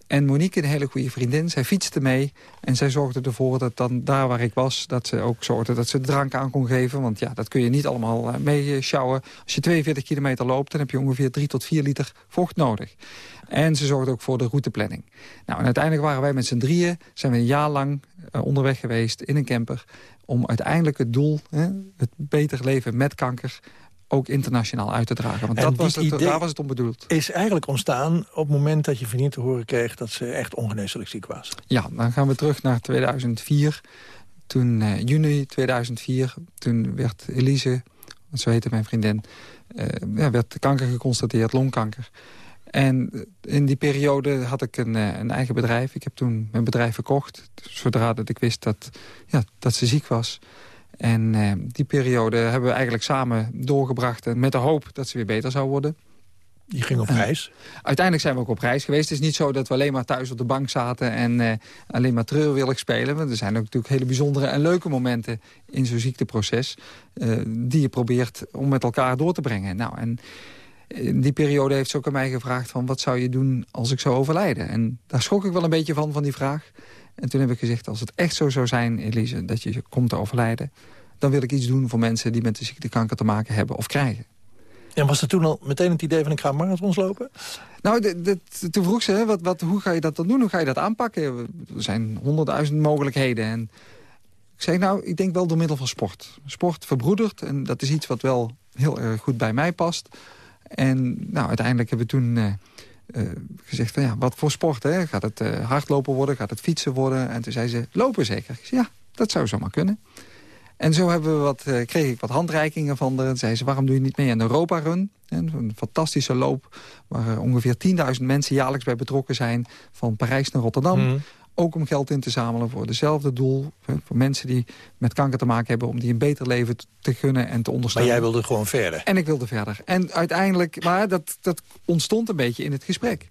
[SPEAKER 20] En Monique, een hele goede vriendin, zij fietste mee. En zij zorgde ervoor dat dan daar waar ik was... dat ze ook zorgde dat ze drank aan kon geven. Want ja, dat kun je niet allemaal uh, mee sjouwen. Als je 42 kilometer loopt, dan heb je ongeveer 3 tot 4 liter vocht nodig. En ze zorgde ook voor de routeplanning. Nou, en uiteindelijk waren wij met z'n drieën... zijn we een jaar lang uh, onderweg geweest in een camper... om uiteindelijk het doel, hè, het beter leven met kanker ook internationaal uit te dragen. Want dat was het, daar was het om bedoeld.
[SPEAKER 9] is eigenlijk ontstaan op het moment dat je vriendin te horen kreeg... dat ze echt ongeneeslijk ziek was.
[SPEAKER 20] Ja, dan gaan we terug naar 2004. Toen, uh, juni 2004, toen werd Elise, zo heette mijn vriendin... Uh, ja, werd kanker geconstateerd, longkanker. En in die periode had ik een, een, eigen bedrijf. Ik heb toen mijn bedrijf verkocht. Zodra dat ik wist dat, ja, dat ze ziek was... En eh, die periode hebben we eigenlijk samen doorgebracht... met de hoop dat ze weer beter zou worden.
[SPEAKER 9] Je ging op reis?
[SPEAKER 20] uiteindelijk zijn we ook op reis geweest. Het is niet zo dat we alleen maar thuis op de bank zaten... en uh, alleen maar treurwillig spelen. Want er zijn ook natuurlijk hele bijzondere en leuke momenten... in zo'n ziekteproces... Die je probeert om met elkaar door te brengen. Nou, en in die periode heeft ze ook aan mij gevraagd... van wat zou je doen als ik zou overlijden? En daar schrok ik wel een beetje van, van die vraag. En toen heb ik gezegd, als het echt zo zou zijn, Elise, dat je komt te overlijden... dan wil ik iets doen voor mensen die met de ziekte kanker te maken hebben of krijgen.
[SPEAKER 9] En was er toen al meteen het idee van ik ga marathons lopen?
[SPEAKER 20] Nou, de, de, toen vroeg ze, wat, wat, hoe ga je dat dan doen? Hoe ga je dat aanpakken? Er zijn honderdduizend mogelijkheden. En ik zei, nou, ik denk wel door middel van sport. Sport verbroedert en dat is iets wat wel heel erg goed bij mij past. En nou, uiteindelijk hebben we toen... Uh, uh, gezegd van ja, wat voor sport, hè? Gaat het uh, hardlopen worden, gaat het fietsen worden? En toen zei ze, lopen zeker. Ik zei, ja, dat zou zomaar kunnen. En zo hebben we wat, uh, kreeg ik wat handreikingen van haar. En zei ze, waarom doe je niet mee aan de Europa Run? Een fantastische loop waar ongeveer 10.000 mensen jaarlijks bij betrokken zijn... van Parijs naar Rotterdam. Mhm. Ook om geld in te zamelen voor dezelfde doel. Voor mensen die met kanker te maken hebben... om die een beter leven te gunnen en te ondersteunen.
[SPEAKER 9] Maar jij wilde gewoon verder?
[SPEAKER 20] En ik wilde verder. En uiteindelijk, maar dat, dat ontstond een beetje in het gesprek.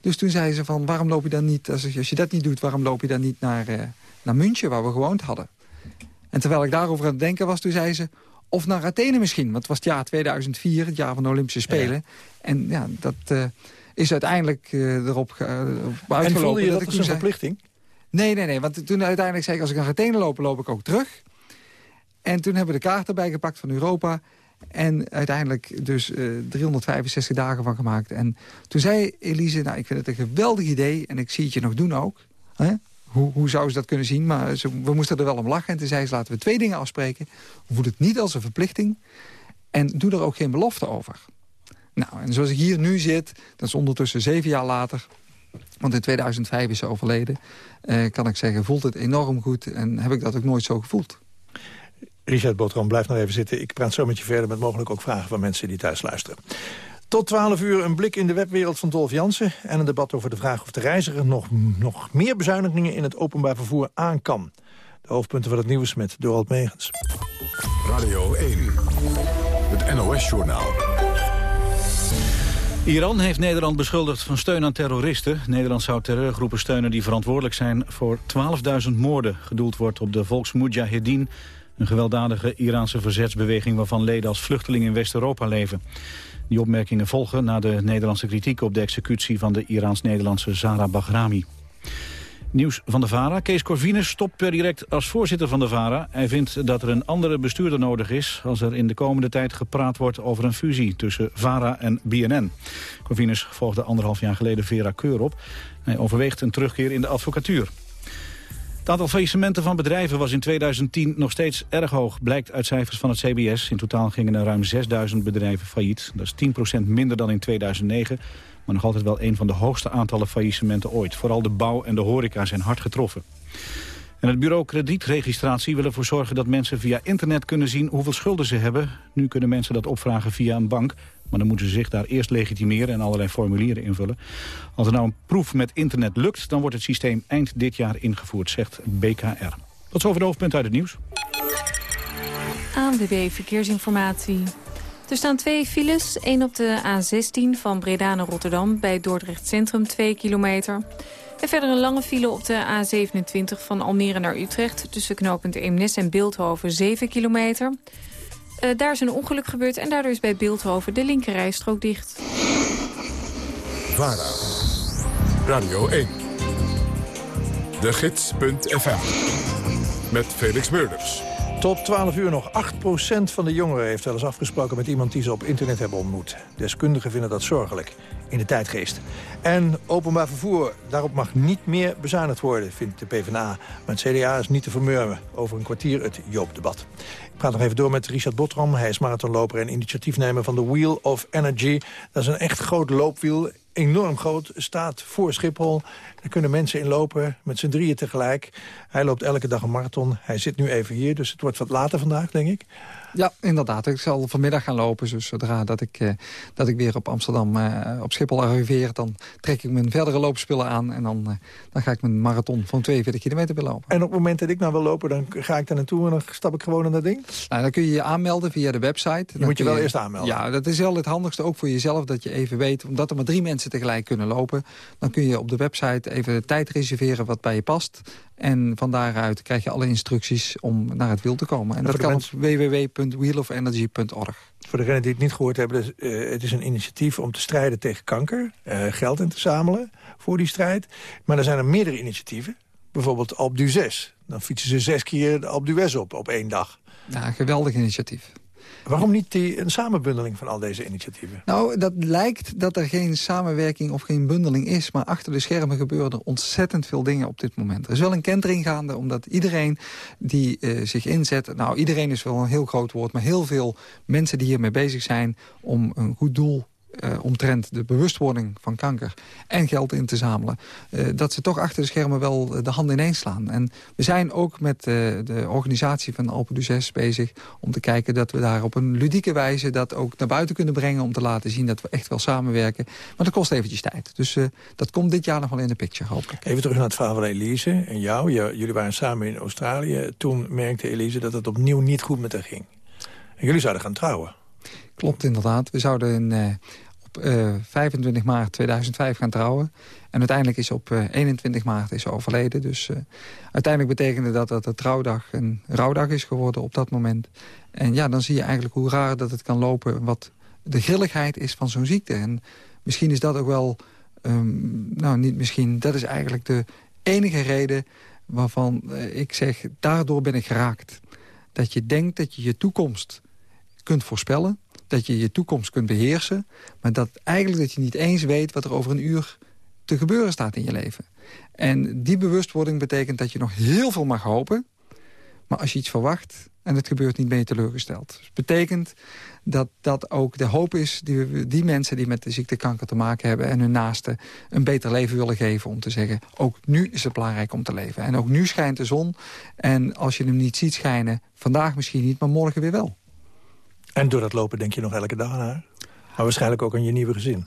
[SPEAKER 20] Dus toen zei ze van, waarom loop je dan niet... als, als je dat niet doet, waarom loop je dan niet naar, uh, naar München... waar we gewoond hadden? En terwijl ik daarover aan het denken was, toen zei ze... of naar Athene misschien, want het was het jaar 2004, het jaar van de Olympische Spelen. En ja, dat uh, is uiteindelijk uh, erop uitgelopen.
[SPEAKER 9] En voelde je dat, dat als een verplichting?
[SPEAKER 20] Nee, nee, nee, want toen uiteindelijk zei ik... als ik naar Athene loop, loop ik ook terug. En toen hebben we de kaart erbij gepakt van Europa... En uiteindelijk dus uh, 365 dagen van gemaakt. En toen zei Elise, nou, ik vind het een geweldig idee... en ik zie het je nog doen ook. Hoe, hoe zou ze dat kunnen zien? Maar we moesten er wel om lachen. En toen zei ze, laten we twee dingen afspreken. Voel het niet als een verplichting. En doe er ook geen belofte over. Nou, en zoals ik hier nu zit, dat is ondertussen zeven jaar later... want in 2005 is ze overleden... Eh, kan ik zeggen, voelt het enorm goed... en heb ik dat ook nooit zo gevoeld.
[SPEAKER 9] Richard Botram, blijf nog even zitten. Ik praat zo met je verder met mogelijk ook vragen van mensen die thuis luisteren. Tot 12 uur een blik in de webwereld van Dolf Jansen... en een debat over de vraag of de reiziger nog, nog meer bezuinigingen... in het openbaar vervoer aan kan. De hoofdpunten van het nieuws met Dorald Megens.
[SPEAKER 2] Radio 1, het NOS-journaal.
[SPEAKER 3] Iran heeft Nederland beschuldigd van steun aan terroristen. Nederland zou terreurgroepen steunen die verantwoordelijk zijn voor 12.000 moorden. Gedoeld wordt op de Volksmujahedin, een gewelddadige Iraanse verzetsbeweging... waarvan leden als vluchtelingen in West-Europa leven. Die opmerkingen volgen na de Nederlandse kritiek op de executie van de Iraans-Nederlandse Zara Bahrami. Nieuws van de VARA. Kees Corvinus stopt per direct als voorzitter van de VARA. Hij vindt dat er een andere bestuurder nodig is... als er in de komende tijd gepraat wordt over een fusie tussen VARA en BNN. Corvinus volgde anderhalf jaar geleden Vera Keur op. Hij overweegt een terugkeer in de advocatuur. Het aantal faillissementen van bedrijven was in 2010 nog steeds erg hoog, blijkt uit cijfers van het CBS. In totaal gingen er ruim 6000 bedrijven failliet. Dat is 10% minder dan in 2009, maar nog altijd wel een van de hoogste aantallen faillissementen ooit. Vooral de bouw en de horeca zijn hard getroffen. En het bureau kredietregistratie wil ervoor zorgen dat mensen via internet kunnen zien hoeveel schulden ze hebben. Nu kunnen mensen dat opvragen via een bank. Maar dan moeten ze zich daar eerst legitimeren en allerlei formulieren invullen. Als er nou een proef met internet lukt, dan wordt het systeem eind dit jaar ingevoerd, zegt BKR. Tot zover de hoofdpunt uit het nieuws.
[SPEAKER 5] ANWB Verkeersinformatie. Er staan twee files. één op de A16 van Breda naar Rotterdam bij Dordrecht Centrum 2 kilometer. En verder een lange file op de A27 van Almere naar Utrecht... tussen knooppunt Eemnes en Beeldhoven 7 kilometer. Uh, daar is een ongeluk gebeurd en daardoor is bij Beeldhoven de linkerrijstrook dicht.
[SPEAKER 2] VARA, Radio 1, de gids.fm, met Felix Meurders.
[SPEAKER 9] Tot 12 uur nog. 8% van de jongeren heeft wel eens afgesproken met iemand die ze op internet hebben ontmoet. Deskundigen vinden dat zorgelijk in de tijdgeest. En openbaar vervoer, daarop mag niet meer bezuinigd worden, vindt de PvdA. Maar het CDA is niet te vermurwen. Over een kwartier het Joop-debat. Praat nog even door met Richard Botram. Hij is marathonloper en initiatiefnemer van de Wheel of Energy. Dat is een echt groot loopwiel, enorm groot, staat voor Schiphol. Daar kunnen mensen in lopen, met z'n drieën tegelijk. Hij loopt elke dag een marathon. Hij zit nu even hier, dus het wordt wat later vandaag, denk ik.
[SPEAKER 20] Ja, inderdaad. Ik zal vanmiddag gaan lopen. Dus zodra dat ik, eh, dat ik weer op Amsterdam, eh, op Schiphol arriveer... dan trek ik mijn verdere loopspullen aan. En dan, eh, dan ga ik mijn marathon van 42 kilometer belopen.
[SPEAKER 9] En op het moment dat ik nou wil lopen, dan ga ik daar naartoe... en dan stap ik gewoon in dat ding?
[SPEAKER 20] Nou, dan kun je je aanmelden via de website.
[SPEAKER 9] Je moet je wel eerst aanmelden?
[SPEAKER 20] Ja, dat is wel het handigste ook voor jezelf. Dat je even weet, omdat er maar drie mensen tegelijk kunnen lopen... dan kun je op de website even de tijd reserveren wat bij je past. En van daaruit krijg je alle instructies om naar het wiel te komen. En, dat kan op www.wheelofenergy.org.
[SPEAKER 9] Voor degenen die het niet gehoord hebben, dus, uh, het is een initiatief om te strijden tegen kanker. Uh, geld in te zamelen voor die strijd. Maar er zijn er meerdere initiatieven. Bijvoorbeeld Alp du 6. Dan fietsen ze zes keer de Alp d'Huez op, op één dag.
[SPEAKER 20] Ja, geweldig initiatief.
[SPEAKER 9] Waarom niet die, een samenbundeling van al deze initiatieven?
[SPEAKER 20] Nou, dat lijkt dat er geen samenwerking of geen bundeling is... maar achter de schermen gebeuren er ontzettend veel dingen op dit moment. Er is wel een kentering gaande, omdat iedereen die uh, zich inzet... nou, iedereen is wel een heel groot woord... maar heel veel mensen die hiermee bezig zijn om een goed doel uh, omtrent de bewustwording van kanker... en geld in te zamelen... Uh, dat ze toch achter de schermen wel de handen ineens slaan. En we zijn ook met uh, de organisatie van Alpe d'Huez bezig... om te kijken dat we daar op een ludieke wijze... dat ook naar buiten kunnen brengen om te laten zien... dat we echt wel samenwerken. Maar dat kost eventjes tijd. Dus dat komt dit jaar nog wel in de picture, hopelijk.
[SPEAKER 9] Even terug naar het verhaal van Elise en jou. jullie waren samen in Australië. Toen merkte Elise dat het opnieuw niet goed met haar ging. En jullie zouden gaan trouwen.
[SPEAKER 20] Klopt inderdaad. We zouden in, uh, op uh, eh, 25 maart 2005 gaan trouwen. En uiteindelijk is op uh, eh, 21 maart is overleden. Dus uiteindelijk betekende dat dat de trouwdag een rouwdag is geworden op dat moment. En ja, dan zie je eigenlijk hoe raar dat het kan lopen... wat de grilligheid is van zo'n ziekte. En misschien is dat ook wel... Um, nou, niet misschien, dat is eigenlijk de enige reden waarvan ik zeg... daardoor ben ik geraakt. Dat je denkt dat je je toekomst kunt voorspellen. Dat je je toekomst kunt beheersen. Maar dat eigenlijk dat je niet eens weet wat er over een uur te gebeuren staat in je leven. En die bewustwording betekent dat je nog heel veel mag hopen. Maar als je iets verwacht en het gebeurt niet, ben je teleurgesteld. Dus betekent dat dat ook de hoop is die, die mensen die met de ziekte kanker te maken hebben... en hun naasten een beter leven willen geven om te zeggen... ook nu is het belangrijk om te leven. En ook nu schijnt de zon. En als je hem niet ziet schijnen, vandaag misschien niet, maar morgen weer wel.
[SPEAKER 9] En door dat lopen denk je nog elke dag aan haar? Maar waarschijnlijk ook aan je nieuwe gezin.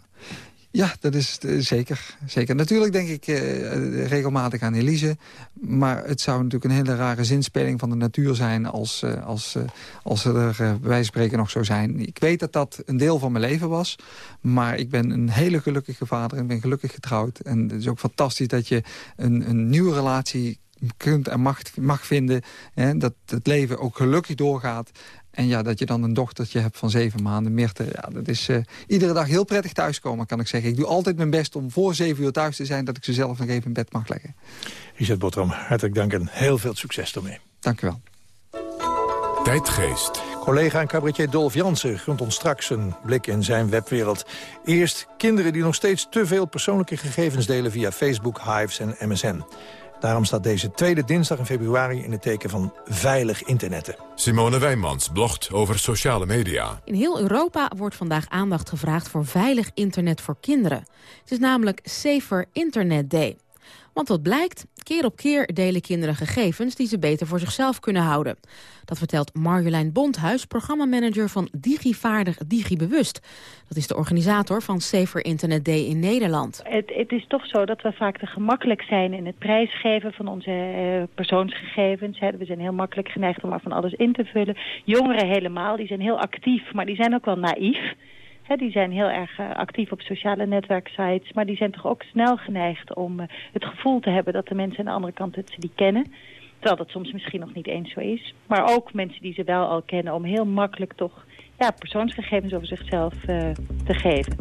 [SPEAKER 20] Ja, dat is uh, zeker, zeker. Natuurlijk denk ik uh, regelmatig aan Elise. Maar het zou natuurlijk een hele rare zinspeling van de natuur zijn... als, uh, als, als er bij wijze spreken nog zou zijn. Ik weet dat dat een deel van mijn leven was. Maar ik ben een hele gelukkige vader en ben gelukkig getrouwd. En het is ook fantastisch dat je een, een nieuwe relatie kunt en mag, mag vinden. Hè, dat het leven ook gelukkig doorgaat. En ja, dat je dan een dochtertje hebt van zeven maanden. Mirte, ja, dat is uh, iedere dag heel prettig thuiskomen, kan ik zeggen. Ik doe altijd mijn best om voor zeven uur thuis te zijn... dat ik ze zelf nog even in bed mag leggen.
[SPEAKER 9] Richard Botram, hartelijk dank en heel veel succes ermee.
[SPEAKER 20] Dank u wel.
[SPEAKER 2] Tijdgeest.
[SPEAKER 9] Collega en cabaretier Dolf Jansen gunt ons straks een blik in zijn webwereld. Eerst kinderen die nog steeds te veel persoonlijke gegevens delen via Facebook, Hives en MSN. Daarom staat deze tweede dinsdag in februari in het teken van veilig internetten.
[SPEAKER 2] Simone Wijnmans blogt over sociale media.
[SPEAKER 21] In heel Europa wordt vandaag aandacht gevraagd voor veilig internet voor kinderen. Het is namelijk Safer Internet Day. Want wat blijkt, keer op keer delen kinderen gegevens die ze beter voor zichzelf kunnen houden. Dat vertelt Marjolein Bondhuis, programmamanager van Digivaardig Digibewust. Dat is de organisator van Safer Internet Day in Nederland.
[SPEAKER 22] Het, het is toch zo dat we vaak te gemakkelijk zijn in het prijsgeven van onze uh, persoonsgegevens. We zijn heel makkelijk geneigd om maar van alles in te vullen. Jongeren helemaal, die zijn heel actief, maar die zijn ook wel naïef die zijn heel erg uh, actief op sociale netwerksites. Maar die zijn toch ook snel geneigd om uh, het gevoel te hebben dat de mensen aan de andere kant het die kennen. Terwijl dat soms misschien nog niet eens zo is. Maar ook mensen die ze wel al kennen om heel makkelijk toch ja, persoonsgegevens over zichzelf uh, te geven.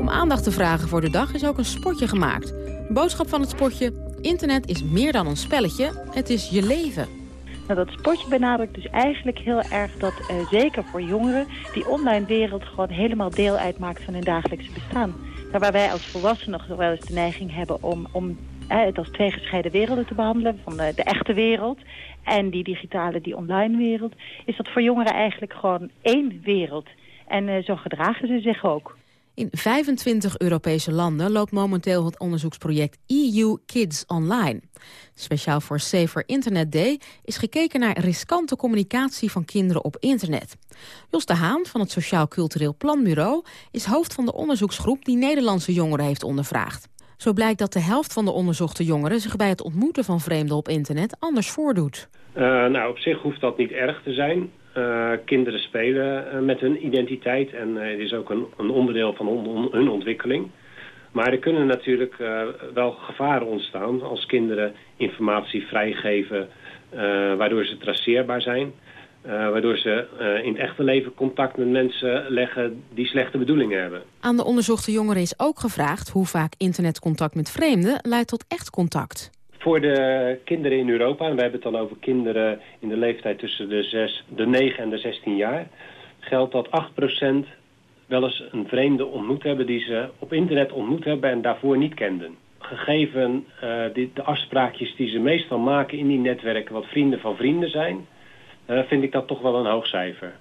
[SPEAKER 21] Om aandacht te vragen voor de dag is ook een spotje gemaakt. De boodschap van het spotje, internet is meer dan een spelletje, het is je leven.
[SPEAKER 22] Nou, dat spotje benadrukt dus eigenlijk heel erg dat, uh, zeker voor jongeren... die online wereld gewoon helemaal deel uitmaakt van hun dagelijkse bestaan. Nou, waar wij als volwassenen nog wel eens de neiging hebben om, om eh, het als twee gescheiden werelden te behandelen... van de, echte wereld en die digitale, die online wereld... is dat voor jongeren eigenlijk gewoon één wereld. En uh, zo gedragen ze zich ook.
[SPEAKER 21] In 25 Europese landen loopt momenteel het onderzoeksproject EU Kids Online. Speciaal voor Safer Internet Day is gekeken naar riskante communicatie van kinderen op internet. Jos de Haan van het Sociaal Cultureel Planbureau is hoofd van de onderzoeksgroep die Nederlandse jongeren heeft ondervraagd. Zo blijkt dat de helft van de onderzochte jongeren zich bij het ontmoeten van vreemden op internet anders voordoet.
[SPEAKER 23] Uh, nou, op zich hoeft dat niet erg te zijn. Uh, kinderen spelen uh, met hun identiteit en uh, het is ook een, een onderdeel van hun ontwikkeling. Maar er kunnen natuurlijk wel gevaren ontstaan als kinderen informatie vrijgeven waardoor ze traceerbaar zijn. waardoor ze in het echte leven contact met mensen leggen die slechte bedoelingen hebben.
[SPEAKER 21] Aan de onderzochte jongeren is ook gevraagd hoe vaak internetcontact met vreemden leidt tot echt contact.
[SPEAKER 23] Voor de kinderen in Europa, en we hebben het dan over kinderen in de leeftijd tussen de, 6, de 9 en de 16 jaar, geldt dat 8% wel eens een vreemde ontmoet hebben die ze op internet ontmoet hebben en daarvoor niet kenden. Gegeven die, de afspraakjes die ze meestal maken in die netwerken, wat vrienden van vrienden zijn, uh, vind ik dat toch wel een hoog cijfer.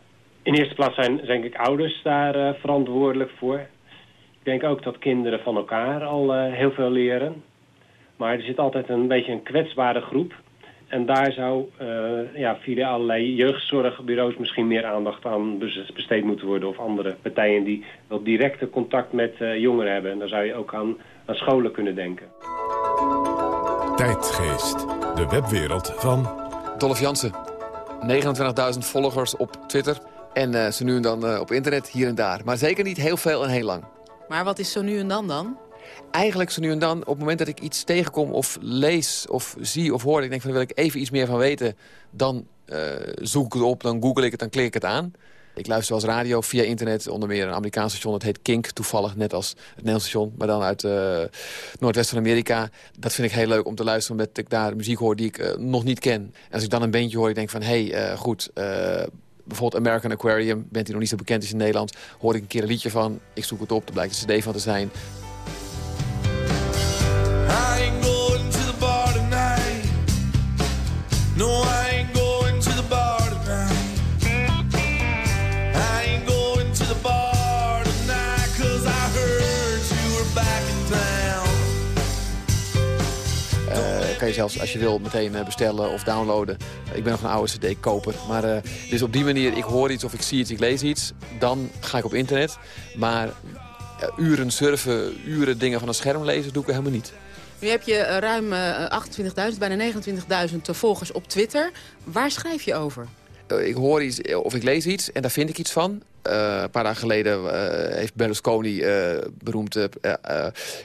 [SPEAKER 23] in eerste plaats zijn, denk ik ouders daar verantwoordelijk voor. Ik denk ook dat kinderen van elkaar al heel veel leren. Maar er zit altijd een beetje een kwetsbare groep. En daar zou uh, ja, via allerlei jeugdzorgbureaus misschien meer aandacht aan besteed moeten worden. Of andere partijen die wel directe contact met uh, jongeren hebben. En dan zou je ook aan, aan scholen kunnen denken.
[SPEAKER 2] Tijdgeest, de webwereld van...
[SPEAKER 24] Dolph Jansen, 29.000 volgers op Twitter. En uh, zo nu en dan op internet, hier en daar. Maar zeker niet heel veel en heel lang.
[SPEAKER 21] Maar wat is zo nu en dan dan?
[SPEAKER 24] Eigenlijk zo nu en dan, op het moment dat ik iets tegenkom of lees of zie of hoor... ik denk van, wil ik even iets meer van weten, dan uh, zoek ik het op, dan google ik het, dan klik ik het aan. Ik luister als radio via internet, onder meer een Amerikaans station. Dat heet Kink, toevallig net als het Nederlands station. Maar dan uit uh, Noordwest van Amerika. Dat vind ik heel leuk om te luisteren, omdat ik daar muziek hoor die ik uh, nog niet ken. En als ik dan een bandje hoor, ik denk van, hé, hey, goed bijvoorbeeld American Aquarium, bent die nog niet zo bekend is in Nederland... hoor ik een keer een liedje van, ik zoek het op, er blijkt een cd van te zijn. Kan je zelfs, als je wil, meteen uh, bestellen of downloaden. Ik ben nog een oude cd koper. Maar uh, dus op die manier, ik hoor iets of ik zie iets, ik lees iets. Dan ga ik op internet. Maar uren surfen, uren dingen van een scherm lezen, doe ik helemaal niet. Nu heb je eh, ruim 28.000, eh, bijna 29.000 volgers op Twitter. Waar schrijf je over? Eh, ik hoor iets of ik lees iets en daar vind ik iets van. Een paar dagen geleden heeft Berlusconi, beroemd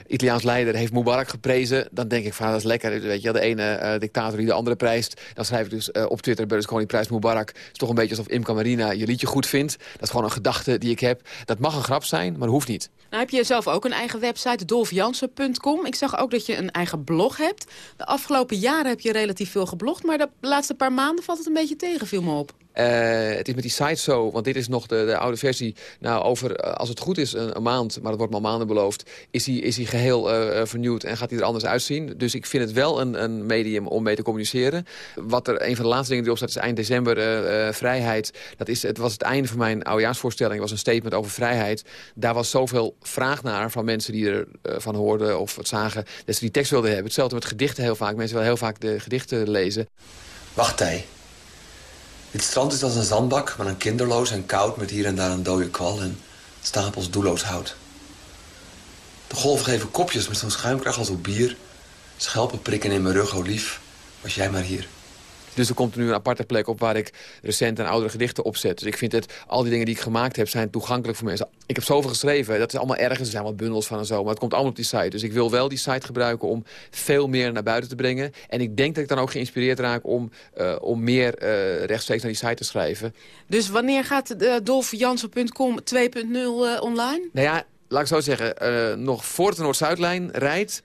[SPEAKER 24] Italiaans leider, heeft Mubarak geprezen. Dan denk ik van, dat is lekker. Weet je, de ene dictator die de andere prijst. Dan schrijf ik dus op Twitter, Berlusconi prijst Mubarak. Het is toch een beetje alsof Imca Marina je liedje goed vindt. Dat is gewoon een gedachte die ik heb. Dat mag een grap zijn, maar hoeft niet. Nou heb je zelf ook een eigen website, dolfjansen.com. Ik zag ook dat je een eigen blog hebt. De afgelopen jaren heb je relatief veel geblogd... maar de laatste paar maanden valt het een beetje tegen, viel me op. Uh, het is met die site zo, want dit is nog de, de oude versie. Nou, over, eh, als het goed is, een, maand, maar dat wordt maar maanden beloofd... is hij is geheel uh, vernieuwd en gaat hij er anders uitzien. Dus ik vind het wel een, een medium om mee te communiceren. Wat er, een van de laatste dingen die erop staat, is eind december vrijheid. Dat is, het was het einde van mijn oudejaarsvoorstelling. was een statement over vrijheid. Daar was zoveel vraag naar van mensen die ervan van hoorden of het zagen... dat ze die tekst wilden hebben. Hetzelfde met gedichten heel vaak. Mensen willen heel vaak de gedichten lezen.
[SPEAKER 25] Wacht, hij. Dit strand is als een zandbak, maar een kinderloos en koud... met hier en daar een dode kwal en stapels doelloos hout. De golven geven kopjes met zo'n schuimkracht als op bier. Schelpen prikken in mijn rug, lief, was jij maar hier.
[SPEAKER 24] Dus er komt nu een aparte plek op waar ik recent en oudere gedichten opzet. Dus ik vind het, al die dingen die ik gemaakt heb, zijn toegankelijk voor mensen. Ik heb zoveel geschreven, dat is allemaal ergens. Er zijn wat bundels van en zo, maar het komt allemaal op die site. Dus ik wil wel die site gebruiken om veel meer naar buiten te brengen. En ik denk dat ik dan ook geïnspireerd raak om, uh, om meer uh, rechtstreeks naar die site te schrijven.
[SPEAKER 21] Dus wanneer gaat uh, dolfjansen.com 2.0 online?
[SPEAKER 24] Nou ja, laat ik zo zeggen, nog voor de Noord-Zuidlijn rijdt...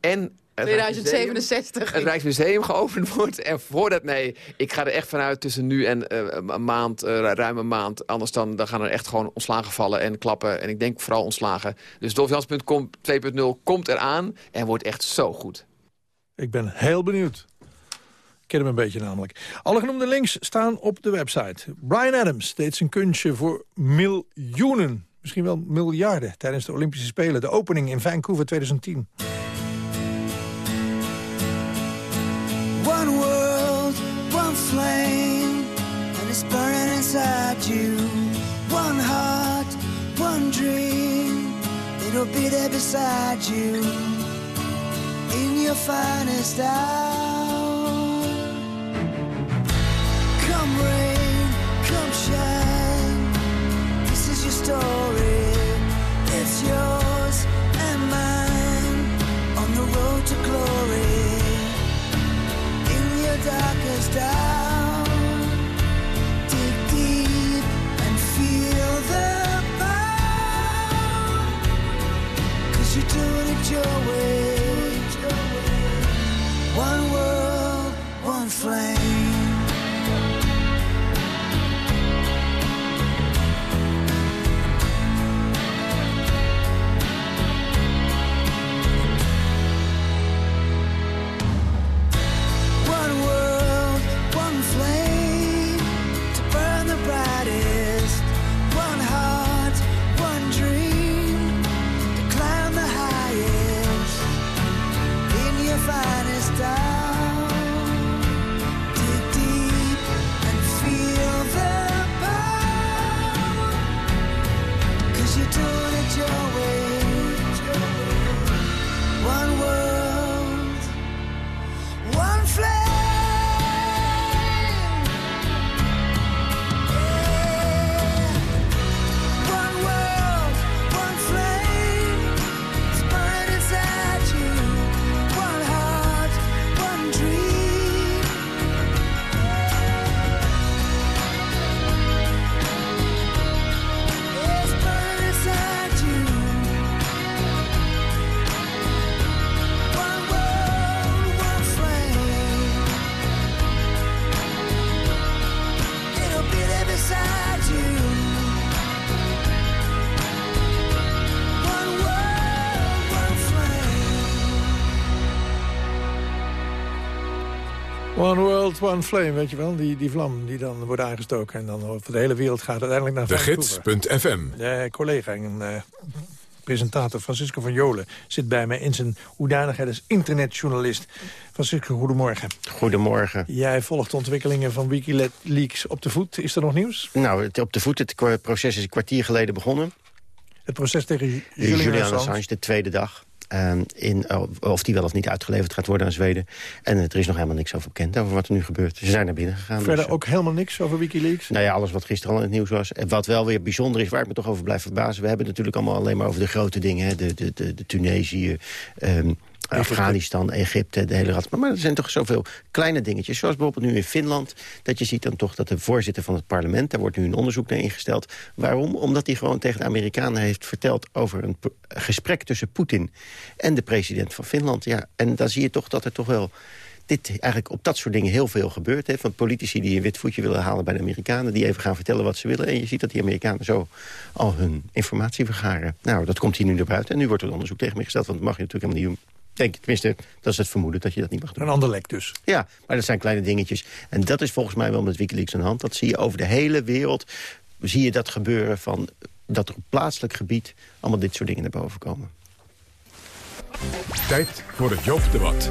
[SPEAKER 24] En
[SPEAKER 21] 2067.
[SPEAKER 24] Het Rijksmuseum geopend wordt. En voordat, nee, ik ga er echt vanuit tussen nu en uh, een maand, uh, ruim een maand. Anders dan, dan gaan er echt gewoon ontslagen vallen en klappen. En ik denk vooral ontslagen. Dus dolfjans.com 2.0 komt eraan en wordt echt zo goed.
[SPEAKER 9] Ik ben heel benieuwd. Ik ken hem een beetje namelijk. Alle genoemde links staan op de website. Brian Adams deed zijn kunstje voor miljoenen, misschien wel miljarden... tijdens de Olympische Spelen, de opening in Vancouver 2010. You. One heart, one dream. It'll be there beside you. In your finest hour. Come rain, come shine. This is your story. It's yours and mine. On the road to glory. In your darkest hour. World One Flame, weet je wel. Die, die vlam die dan wordt aangestoken. En dan over de hele wereld gaat uiteindelijk naar
[SPEAKER 2] De Gids.fm.
[SPEAKER 9] De collega en uh, presentator Francisco van Jolen zit bij mij in zijn hoedanigheid als internetjournalist. Francisco, goedemorgen.
[SPEAKER 26] Goedemorgen.
[SPEAKER 9] Jij volgt de ontwikkelingen van Wikileaks op de voet. Is er nog nieuws?
[SPEAKER 26] Nou, op de voet. Het proces is een kwartier geleden begonnen.
[SPEAKER 9] Het proces tegen Julian, Julian Assange?
[SPEAKER 26] de tweede dag. Um, in, of die wel of niet uitgeleverd gaat worden aan Zweden. En er is nog helemaal niks over bekend over wat er nu gebeurt. Ze zijn naar binnen gegaan.
[SPEAKER 9] Verder dus, ook helemaal niks over Wikileaks?
[SPEAKER 26] Nou ja, alles wat gisteren al in het nieuws was. En wat wel weer bijzonder is, waar ik me toch over blijf verbazen... we hebben het natuurlijk allemaal alleen maar over de grote dingen. Hè? De, de, de, de Tunesië, um, Afghanistan, Egypte, de hele rat. Maar er zijn toch zoveel kleine dingetjes. Zoals bijvoorbeeld nu in Finland. Dat je ziet dan toch dat de voorzitter van het parlement... daar wordt nu een onderzoek naar ingesteld. Waarom? Omdat hij gewoon tegen de Amerikanen heeft verteld... over een gesprek tussen Poetin en de president van Finland. Ja, en dan zie je toch dat er toch wel dit eigenlijk op dat soort dingen heel veel gebeurt. Hè, van politici die een wit voetje willen halen bij de Amerikanen... die even gaan vertellen wat ze willen. En je ziet dat die Amerikanen zo al hun informatie vergaren. Nou, dat komt hier nu naar buiten. En nu wordt er onderzoek tegen me gesteld... want dat mag je natuurlijk helemaal niet. Denk, tenminste, dat is het vermoeden dat je dat niet mag doen.
[SPEAKER 9] Een ander lek dus.
[SPEAKER 26] Ja, maar dat zijn kleine dingetjes. En dat is volgens mij wel met Wikileaks aan de hand. Dat zie je over de hele wereld. Zie je dat gebeuren van dat er op plaatselijk gebied... allemaal dit soort dingen naar boven komen.
[SPEAKER 2] Tijd voor het Joop-debat.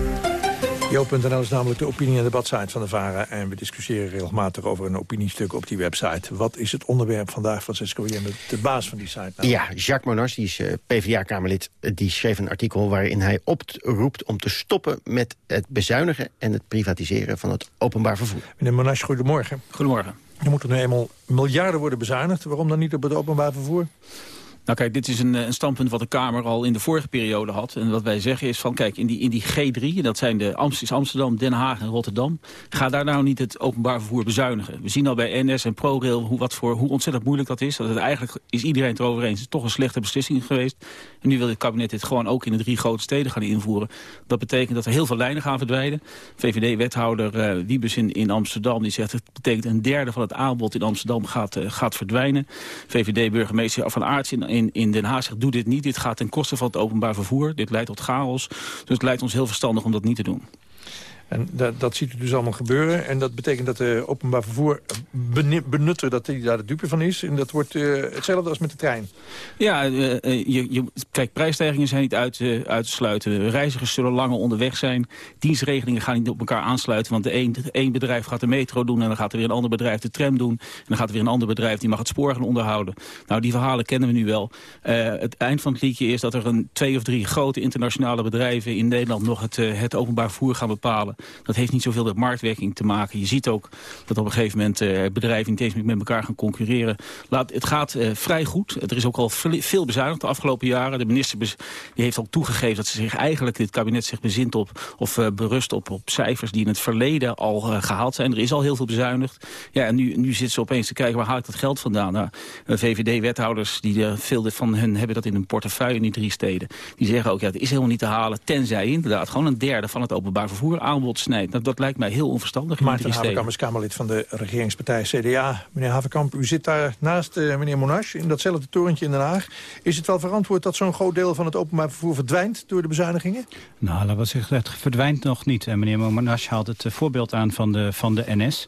[SPEAKER 9] Jo.nl is namelijk de opinie- en debatsite van de VARA. En we discussiëren regelmatig over een opiniestuk op die website. Wat is het onderwerp vandaag, Francisco? Bent de baas van die site.
[SPEAKER 26] Nou. Ja, Jacques Monars, die is uh, PvdA-kamerlid. die schreef een artikel waarin hij oproept om te stoppen... met het bezuinigen en het privatiseren van het openbaar vervoer.
[SPEAKER 9] Meneer Monars, goedemorgen.
[SPEAKER 27] Goedemorgen.
[SPEAKER 9] Er moeten nu eenmaal miljarden worden bezuinigd. Waarom dan niet op het openbaar vervoer?
[SPEAKER 27] Nou kijk, dit is een, eh, een, standpunt wat de Kamer al in de vorige periode had. En wat wij zeggen is van, kijk, in die, in die G3, dat zijn de Amsterdam, Den Haag en Rotterdam... ga daar nou niet het openbaar vervoer bezuinigen. We zien al bij NS en ProRail hoe, wat voor, hoe ontzettend moeilijk dat is. Dat eigenlijk is iedereen het erover eens. Het is toch een slechte beslissing geweest. En nu wil het kabinet dit gewoon ook in de drie grote steden gaan invoeren. Dat betekent dat er heel veel lijnen gaan verdwijnen. VVD-wethouder uh, Wiebes in, in Amsterdam die zegt... het betekent een derde van het aanbod in Amsterdam gaat, uh, gaat verdwijnen. VVD-burgemeester Van Aerts in in, in Den Haag zegt, doe dit niet. Dit gaat ten koste van het openbaar vervoer. Dit leidt tot chaos. Dus het lijkt ons heel verstandig om dat niet te doen.
[SPEAKER 9] En dat, dat ziet u dus allemaal gebeuren. En dat betekent dat de openbaar vervoer benutter dat hij daar de dupe van is. En dat wordt uh, hetzelfde als met de trein.
[SPEAKER 27] Ja, uh, je, je, kijk, prijsstijgingen zijn niet uit, te sluiten. Reizigers zullen langer onderweg zijn. Dienstregelingen gaan niet op elkaar aansluiten. Want de een bedrijf gaat de metro doen en dan gaat er weer een ander bedrijf de tram doen. En dan gaat er weer een ander bedrijf die mag het spoor gaan onderhouden. Nou, die verhalen kennen we nu wel. het eind van het liedje is dat er een twee of drie grote internationale bedrijven in Nederland nog het, het openbaar vervoer gaan bepalen. Dat heeft niet zoveel met marktwerking te maken. Je ziet ook dat op een gegeven moment uh, bedrijven niet eens met elkaar gaan concurreren. Laat, het gaat uh, vrij goed. Er is ook al veel bezuinigd de afgelopen jaren. De minister die heeft al toegegeven dat ze zich eigenlijk, dit kabinet zich bezint op, of uh, berust op, op cijfers die in het verleden al gehaald zijn. Er is al heel veel bezuinigd. Ja, en nu, nu zitten ze opeens te kijken, waar haal ik dat geld vandaan? Nou, VVD-wethouders, die veel van hen hebben dat in hun portefeuille in die drie steden. Die zeggen ook, ja, het is helemaal niet te halen, tenzij inderdaad gewoon een derde van het openbaar vervoer aanbod snijdt. Nou, dat lijkt mij heel onverstandig.
[SPEAKER 9] Maarten Haverkamp is Kamerlid van de regeringspartij CDA. Meneer Haverkamp, u zit daar naast uh, meneer Monash in datzelfde torentje in Den Haag. Is het wel verantwoord dat zo'n groot deel van het openbaar vervoer verdwijnt door de bezuinigingen?
[SPEAKER 28] Nou, laten we zeggen, het verdwijnt nog niet. En meneer Monash haalt het eh, voorbeeld aan van de, van de NS.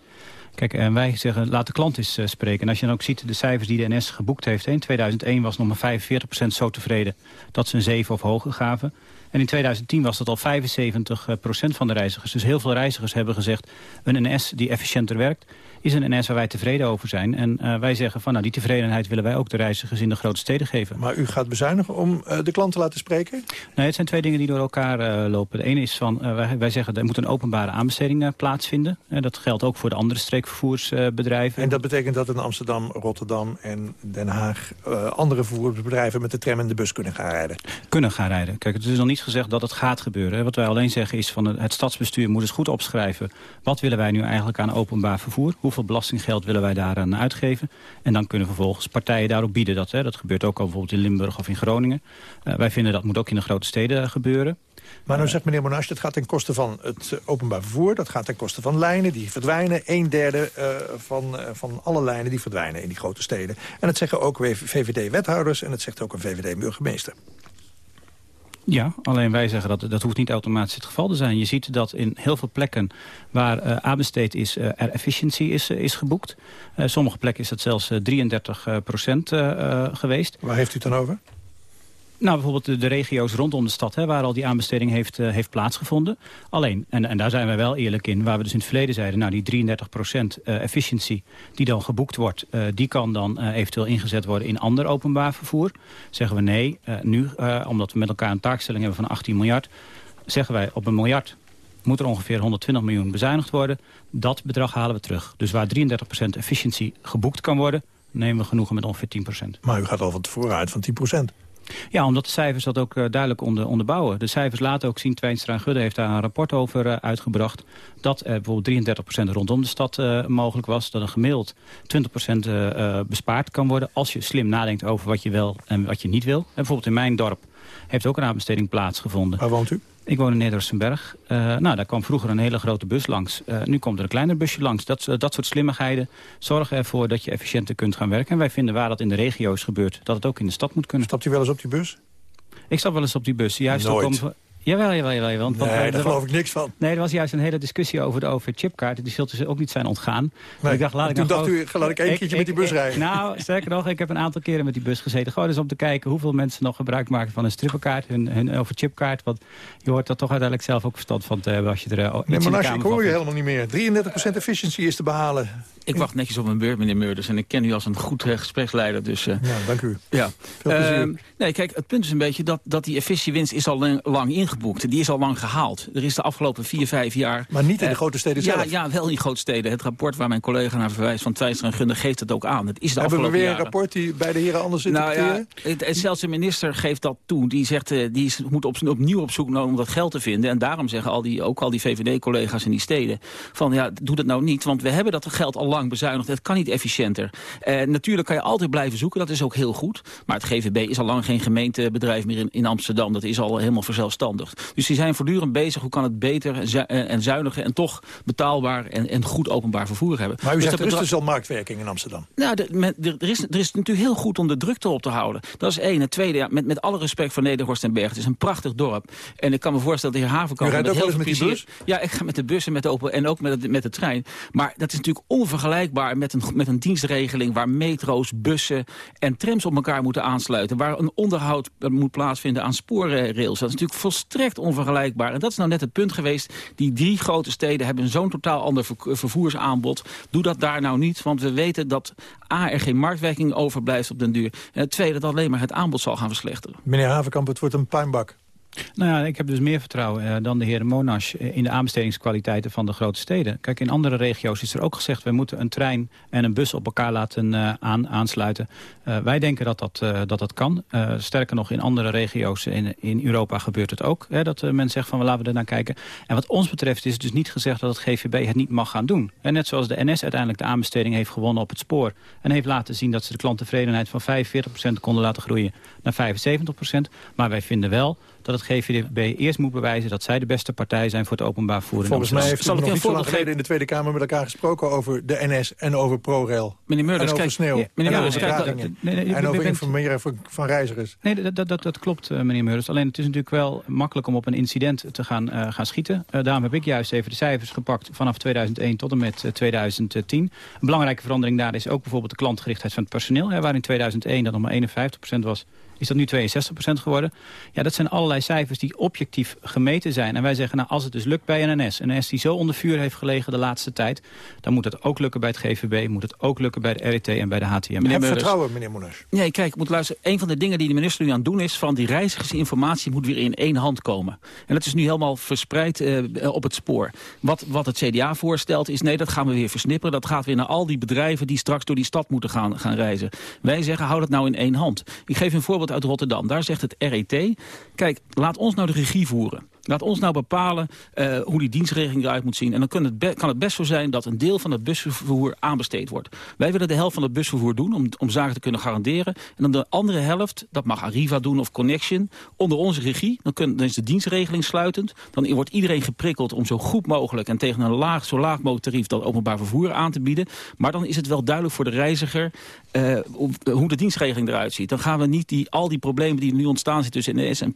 [SPEAKER 28] Kijk, en wij zeggen, laat de klant eens uh, spreken. En als je dan ook ziet de cijfers die de NS geboekt heeft... in 2001 was nog maar 45% zo tevreden dat ze een 7 of hoger gaven. En in 2010 was dat al 75% van de reizigers. Dus heel veel reizigers hebben gezegd... een NS die efficiënter werkt is een NS waar wij tevreden over zijn. En uh, wij zeggen van nou die tevredenheid willen wij ook de reizigers in de grote steden geven.
[SPEAKER 9] Maar u gaat bezuinigen om uh, de klant te laten spreken?
[SPEAKER 28] Nee, het zijn twee dingen die door elkaar uh, lopen. De ene is van wij, wij, zeggen er moet een openbare aanbesteding plaatsvinden. dat geldt ook voor de andere streekvervoersbedrijven.
[SPEAKER 9] en dat betekent dat in Amsterdam, Rotterdam en Den Haag andere vervoersbedrijven met de tram en de bus kunnen gaan rijden?
[SPEAKER 28] Kunnen gaan rijden. Kijk, het is nog niet gezegd dat het gaat gebeuren. Wat wij alleen zeggen is van het stadsbestuur moet eens goed opschrijven. Wat willen wij nu eigenlijk aan openbaar vervoer? Hoeveel belastinggeld willen wij daaraan uitgeven? En dan kunnen vervolgens partijen daarop bieden. Dat, hè. dat gebeurt ook al bijvoorbeeld in Limburg of in Groningen. Uh, wij vinden dat moet ook in de grote steden gebeuren.
[SPEAKER 9] Maar nu zegt meneer Monash, dat gaat ten koste van het openbaar vervoer. Dat gaat ten koste van lijnen die verdwijnen. Een derde uh, van, van alle lijnen die verdwijnen in die grote steden. En dat zeggen ook VVD-wethouders en dat zegt ook een VVD-burgemeester.
[SPEAKER 28] Ja, alleen wij zeggen dat dat hoeft niet automatisch het geval te zijn. Je ziet dat in heel veel plekken waar uh, aanbesteed is, er efficiëntie is, uh, is geboekt. sommige plekken is dat zelfs 33 procent geweest.
[SPEAKER 9] Waar heeft u het dan over?
[SPEAKER 28] Nou, bijvoorbeeld de, regio's rondom de stad, hè, waar al die aanbesteding heeft, uh, heeft plaatsgevonden. Alleen, en, en daar zijn wij wel eerlijk in, waar we dus in het verleden zeiden... nou, die 33 procent uh, efficiëntie die dan geboekt wordt... Uh, die kan dan eventueel ingezet worden in ander openbaar vervoer. Zeggen we nee, nu, omdat we met elkaar een taakstelling hebben van 18 miljard... zeggen wij op een miljard moet er ongeveer 120 miljoen bezuinigd worden. Dat bedrag halen we terug. Dus waar 33 procent efficiëntie geboekt kan worden... nemen we genoegen met ongeveer 10 procent.
[SPEAKER 9] Maar u gaat al van tevoren uit van 10 procent.
[SPEAKER 28] Ja, omdat de cijfers dat ook uh, duidelijk onder, onderbouwen. De cijfers laten ook zien, Twijnstra en Gudde heeft daar een rapport over uh, uitgebracht... dat er bijvoorbeeld 33% rondom de stad uh, mogelijk was. Dat een gemiddeld 20% bespaard kan worden... als je slim nadenkt over wat je wel en wat je niet wil. En bijvoorbeeld in mijn dorp heeft ook een aanbesteding plaatsgevonden.
[SPEAKER 9] Waar woont u?
[SPEAKER 28] Ik woon in Nederlandsenberg. Uh, nou, daar kwam vroeger een hele grote bus langs. Uh, nu komt er een kleiner busje langs. Dat, dat soort slimmigheden zorgen ervoor dat je efficiënter kunt gaan werken. En wij vinden waar dat in de regio's gebeurt, dat het ook in de stad moet kunnen.
[SPEAKER 9] Stapt u wel eens op die bus?
[SPEAKER 28] Ik stap wel eens op die bus. Juist
[SPEAKER 9] Nooit.
[SPEAKER 28] Ook om, Jawel, jawel, jawel. Want,
[SPEAKER 9] nee,
[SPEAKER 28] want,
[SPEAKER 9] daar geloof ik niks van.
[SPEAKER 28] Nee, er was juist een hele discussie over de OV-chipkaart. Die zult dus ook niet zijn ontgaan.
[SPEAKER 9] Nee,
[SPEAKER 28] ik dacht, laat ik
[SPEAKER 9] toen
[SPEAKER 28] nou
[SPEAKER 9] dacht
[SPEAKER 28] gewoon...
[SPEAKER 9] u, laat ik één keertje met die bus rijden.
[SPEAKER 28] Nou, sterker nog, ik heb een aantal keren met die bus gezeten. Gewoon eens om te kijken hoeveel mensen nog gebruik maken van een strippenkaart. Hun, hun OV-chipkaart. Want je hoort er toch uiteindelijk zelf ook verstand van te hebben. Als je er uh,
[SPEAKER 9] nee, maar als, ik hoor je helemaal niet meer. 33% efficiency is te behalen.
[SPEAKER 27] Ik wacht netjes op mijn beurt, meneer Meurders. En ik ken u als een goed uh, gespreksleider. Dus, uh,
[SPEAKER 9] ja, dank u.
[SPEAKER 27] Ja.
[SPEAKER 9] Veel plezier.
[SPEAKER 27] nee, kijk, het punt is een beetje dat, dat die efficiëntiewinst is al lang, lang ingeboekt. Die is al lang gehaald. Er is de afgelopen vier, vijf jaar...
[SPEAKER 9] Maar niet in de grote steden
[SPEAKER 27] ja,
[SPEAKER 9] zelf?
[SPEAKER 27] Ja, wel in grote steden. Het rapport waar mijn collega naar verwijst van Twijstra en Gunde geeft het ook aan. Het is de
[SPEAKER 9] Hebben we weer
[SPEAKER 27] jaren.
[SPEAKER 9] een rapport die bij de heren anders
[SPEAKER 27] nou,
[SPEAKER 9] interpreteren?
[SPEAKER 27] Ja, het, het, zelfs de minister geeft dat toe. Die zegt, uh, die is, moet op, opnieuw op zoek om dat geld te vinden. En daarom zeggen al die, ook al die VVD-collega's in die steden... van ja, doe dat nou niet, want we hebben dat geld al lang bezuinigd. Het kan niet efficiënter. Uh, natuurlijk kan je altijd blijven zoeken, dat is ook heel goed. Maar het GVB is al lang geen gemeentebedrijf meer in, in Amsterdam. Dat is al helemaal Dus die zijn voortdurend bezig, hoe kan het beter en zuiniger... en toch betaalbaar en, en goed openbaar vervoer hebben.
[SPEAKER 9] Maar u
[SPEAKER 27] dus
[SPEAKER 9] zegt, er is dus al marktwerking in Amsterdam?
[SPEAKER 27] Nou, de, er, is, er is natuurlijk heel goed om de drukte op te houden. Dat is één. Het tweede, ja, met, met alle respect voor Nederhorst en Berg. Het is een prachtig dorp. En ik kan me voorstellen dat de heer Havenkamp...
[SPEAKER 9] U rijdt
[SPEAKER 27] met
[SPEAKER 9] ook
[SPEAKER 27] heel
[SPEAKER 9] wel eens met die
[SPEAKER 27] plezier- Ja, ik ga met de bus en, met de open, en ook met de, met de trein. Maar dat is natuurlijk onvergelijkbaar met een, met een dienstregeling... waar metro's, bussen en trams op elkaar moeten aansluiten. Waar een onderhoud moet plaatsvinden aan spoorrails. Dat is natuurlijk volstrekt onvergelijkbaar. En dat is nou net het punt geweest. Die drie grote steden hebben zo'n totaal ander ver- vervoersaanbod. Doe dat daar nou niet, want we weten dat A, er geen marktwerking overblijft op den duur. En het tweede, dat alleen maar het aanbod zal gaan verslechteren.
[SPEAKER 9] Meneer Havenkamp, het wordt een puinbak.
[SPEAKER 28] Nou ja, ik heb dus meer vertrouwen uh, dan de heer Monash in de aanbestedingskwaliteiten van de grote steden. Kijk, in andere regio's is er ook gezegd... we moeten een trein en een bus op elkaar laten aan, aansluiten. Wij denken dat dat, dat, dat kan. sterker nog, in andere regio's in, in Europa gebeurt het ook. Hè, dat men zegt van, laten we er naar kijken. En wat ons betreft is dus niet gezegd dat het GVB het niet mag gaan doen. En net zoals de NS uiteindelijk de aanbesteding heeft gewonnen op het spoor... en heeft laten zien dat ze de klanttevredenheid van 45% konden laten groeien naar 75%. Maar wij vinden wel dat het GVB eerst moet bewijzen dat zij de beste partij zijn voor het openbaar vervoer in
[SPEAKER 9] Volgens mij
[SPEAKER 28] Amsterdam.
[SPEAKER 9] heeft u nog niet zo lang geleden in de Tweede Kamer met elkaar gesproken over de NS en over ProRail.
[SPEAKER 27] Meneer
[SPEAKER 9] en
[SPEAKER 27] Meurders,
[SPEAKER 9] over sneeuw.
[SPEAKER 27] ja, meneer
[SPEAKER 9] en over vertragingen.
[SPEAKER 28] nee, nee, u
[SPEAKER 9] en over
[SPEAKER 28] bent-
[SPEAKER 9] informeren van, van reizigers.
[SPEAKER 28] Nee, dat, dat, dat, dat klopt, eh, meneer Meurders. Alleen het is natuurlijk wel makkelijk om op een incident te gaan, eh, gaan schieten. Eh, daarom heb ik juist even de cijfers gepakt vanaf 2001 tot en met eh, 2010. Een belangrijke verandering daar is ook bijvoorbeeld de klantgerichtheid van het personeel. Hè, waar in 2001 dat nog maar 51% was, is dat nu 62% geworden. Ja, dat zijn allerlei cijfers die objectief gemeten zijn. En wij zeggen, nou, als het dus lukt bij een NS... een NS die zo onder vuur heeft gelegen de laatste tijd... dan moet het ook lukken bij het GVB, moet het ook lukken bij de RET en bij de HTM.
[SPEAKER 9] Heb vertrouwen, meneer Moenas.
[SPEAKER 27] Nee, kijk, ik moet luisteren. Een van de dingen die de minister nu aan het doen is... van die reizigersinformatie moet weer in één hand komen. En dat is nu helemaal verspreid eh, op het spoor. Wat, wat het CDA voorstelt is... nee, dat gaan we weer versnipperen. Dat gaat weer naar al die bedrijven die straks door die stad moeten gaan, gaan reizen. Wij zeggen, hou dat nou in één hand. Ik geef een voorbeeld uit Rotterdam. Daar zegt het RET... kijk, laat ons nou de regie voeren. Laat ons nou bepalen uh, hoe die dienstregeling eruit moet zien. En dan kan het, kan het best zo zijn dat een deel van het busvervoer aanbesteed wordt. Wij willen de helft van het busvervoer doen om, om zaken te kunnen garanderen. En dan de andere helft, dat mag Arriva doen of Connection, onder onze regie. Dan, kun, dan is de dienstregeling sluitend. Dan wordt iedereen geprikkeld om zo goed mogelijk en tegen een laag, zo laag mogelijk tarief dat openbaar vervoer aan te bieden. Maar dan is het wel duidelijk voor de reiziger uh, hoe de dienstregeling eruit ziet. Dan gaan we niet die, al die problemen die nu ontstaan zijn tussen NS en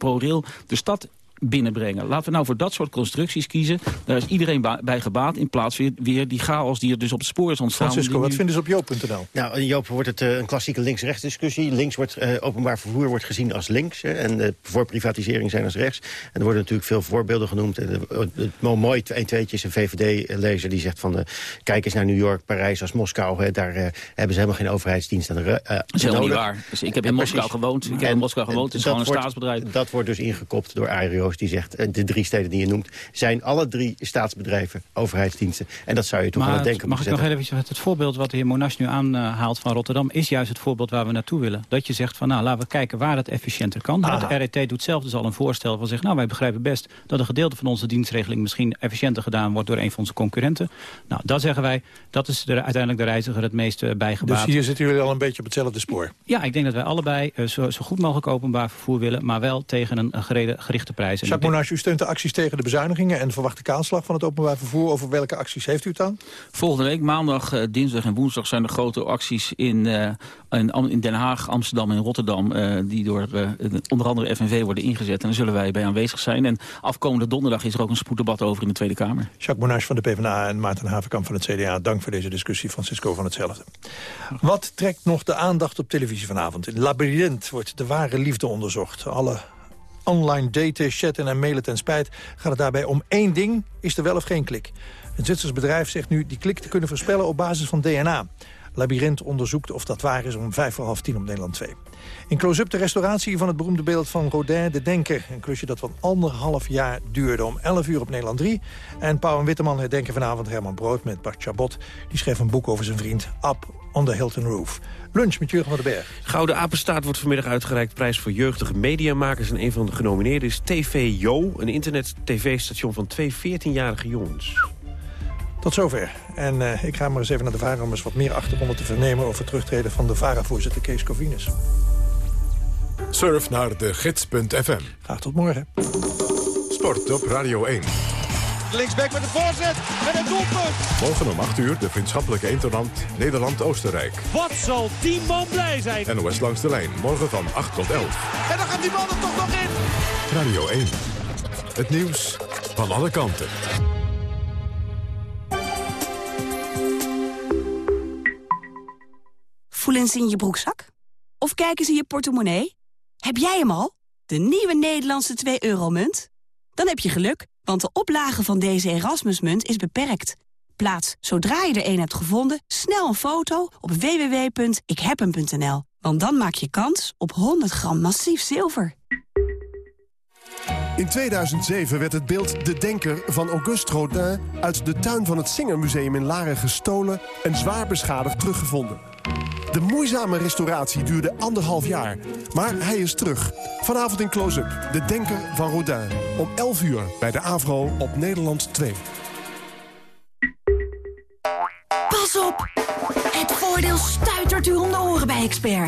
[SPEAKER 27] De stad binnenbrengen. Laten we nou voor dat soort constructies kiezen. Daar is iedereen bij gebaat in plaats weer, weer die chaos die er dus op het spoor is ontstaan.
[SPEAKER 9] Francisco, wat vinden ze op joop.nl?
[SPEAKER 26] Nou, in Joop wordt het uh, een klassieke links-rechts discussie. Links wordt uh, openbaar vervoer wordt gezien als links. Hè, en uh, voor privatisering zijn als rechts. En er worden natuurlijk veel voorbeelden genoemd. En, het mooi een tweetje is een VVD-lezer die zegt van... kijk eens naar New York, Parijs als Moskou. Hè, daar hebben ze helemaal geen overheidsdienst aan de
[SPEAKER 27] Dat is helemaal niet waar. Dus ik heb in Moskou gewoond. Ik heb in Moskou gewoond. Het is gewoon een staatsbedrijf.
[SPEAKER 26] Dat wordt dus ingekopt door Die zegt... Eh, de drie steden die je noemt... zijn alle drie staatsbedrijven, overheidsdiensten. En dat zou je toch wel aan denken
[SPEAKER 28] Mag ik nog even het voorbeeld wat de heer Monas nu aanhaalt van Rotterdam... is juist het voorbeeld waar we naartoe willen. Dat je zegt van nou, laten we kijken waar het efficiënter kan. De RET doet zelf dus al een voorstel van zich... nou, wij begrijpen best dat een gedeelte van onze dienstregeling... misschien efficiënter gedaan wordt door een van onze concurrenten. Nou, dat zeggen wij, dat is de, uiteindelijk de reiziger het meest uh, bijgebaat.
[SPEAKER 9] Dus hier zitten jullie al een beetje op hetzelfde spoor?
[SPEAKER 28] Ja, ik denk dat wij allebei uh, zo, zo, goed mogelijk openbaar vervoer willen... maar wel tegen een, gereden, gerichte prijs.
[SPEAKER 9] Jacques Monas, u steunt de acties tegen de bezuinigingen... en verwacht de kaalslag van het openbaar vervoer. Over welke acties heeft u het dan?
[SPEAKER 27] Volgende week, maandag, uh, dinsdag en woensdag... zijn er grote acties in, uh, in, in, Den Haag, Amsterdam en Rotterdam... Uh, die door onder andere FNV worden ingezet. En daar zullen wij bij aanwezig zijn. En afkomende donderdag is er ook een spoeddebat over in de Tweede Kamer.
[SPEAKER 9] Jacques Monash van de PvdA en Maarten Havenkamp van het CDA. Dank voor deze discussie. Francisco van hetzelfde. Wat trekt nog de aandacht op televisie vanavond? In Labyrinth wordt de ware liefde onderzocht. Alle online daten, chatten en mailen ten spijt... gaat het daarbij om één ding, is er wel of geen klik. Een Zwitsers bedrijf zegt nu die klik te kunnen voorspellen op basis van DNA. Labyrinth onderzoekt of dat waar is om vijf voor half tien op Nederland 2. In close-up de restauratie van het beroemde beeld van Rodin de Denker. Een klusje dat van anderhalf jaar duurde om 11 uur op Nederland 3. En Pauw en Witteman herdenken vanavond Herman Brood met Bart Chabot. Die schreef een boek over zijn vriend Ab on the Hilton Roof. Lunch met Jurgen van den Berg.
[SPEAKER 29] Gouden Apenstaart wordt vanmiddag uitgereikt. Prijs voor jeugdige mediamakers. En een van de genomineerden is TV Jo. Een internet-tv-station van twee 14-jarige jongens.
[SPEAKER 9] Tot zover. En uh, ik ga maar eens even naar de VARA om eens wat meer achtergronden te vernemen... over het terugtreden van de VARA-voorzitter Kees Covinus.
[SPEAKER 2] Surf naar de gids.fm.
[SPEAKER 9] Graag tot morgen.
[SPEAKER 2] Sport op Radio 1.
[SPEAKER 30] Linksback met de voorzet en het doelpunt.
[SPEAKER 2] Morgen om 8 uur de vriendschappelijke interland Nederland-Oostenrijk.
[SPEAKER 30] Wat zal die man blij zijn.
[SPEAKER 2] NOS langs de lijn, morgen van 8 tot 11.
[SPEAKER 30] En dan gaat die man er toch nog in.
[SPEAKER 2] Radio 1. Het nieuws van alle kanten.
[SPEAKER 31] Voelen ze in je broekzak? Of kijken ze in je portemonnee? Heb jij hem al? De nieuwe Nederlandse 2-euro-munt? Dan heb je geluk, want de oplage van deze Erasmusmunt is beperkt. Plaats, zodra je er een hebt gevonden, snel een foto op www.ikhebhem.nl. Want dan maak je kans op 100 gram massief zilver.
[SPEAKER 32] In 2007 werd het beeld De Denker van Auguste Rodin... uit de tuin van het Singermuseum in Laren gestolen... en zwaar beschadigd teruggevonden. De moeizame restauratie duurde anderhalf jaar. Maar hij is terug. Vanavond in Close-up. De Denker van Rodin. Om 11 uur bij de AVRO op Nederland 2.
[SPEAKER 31] Pas op! Het voordeel stuitert u om de oren bij Expert.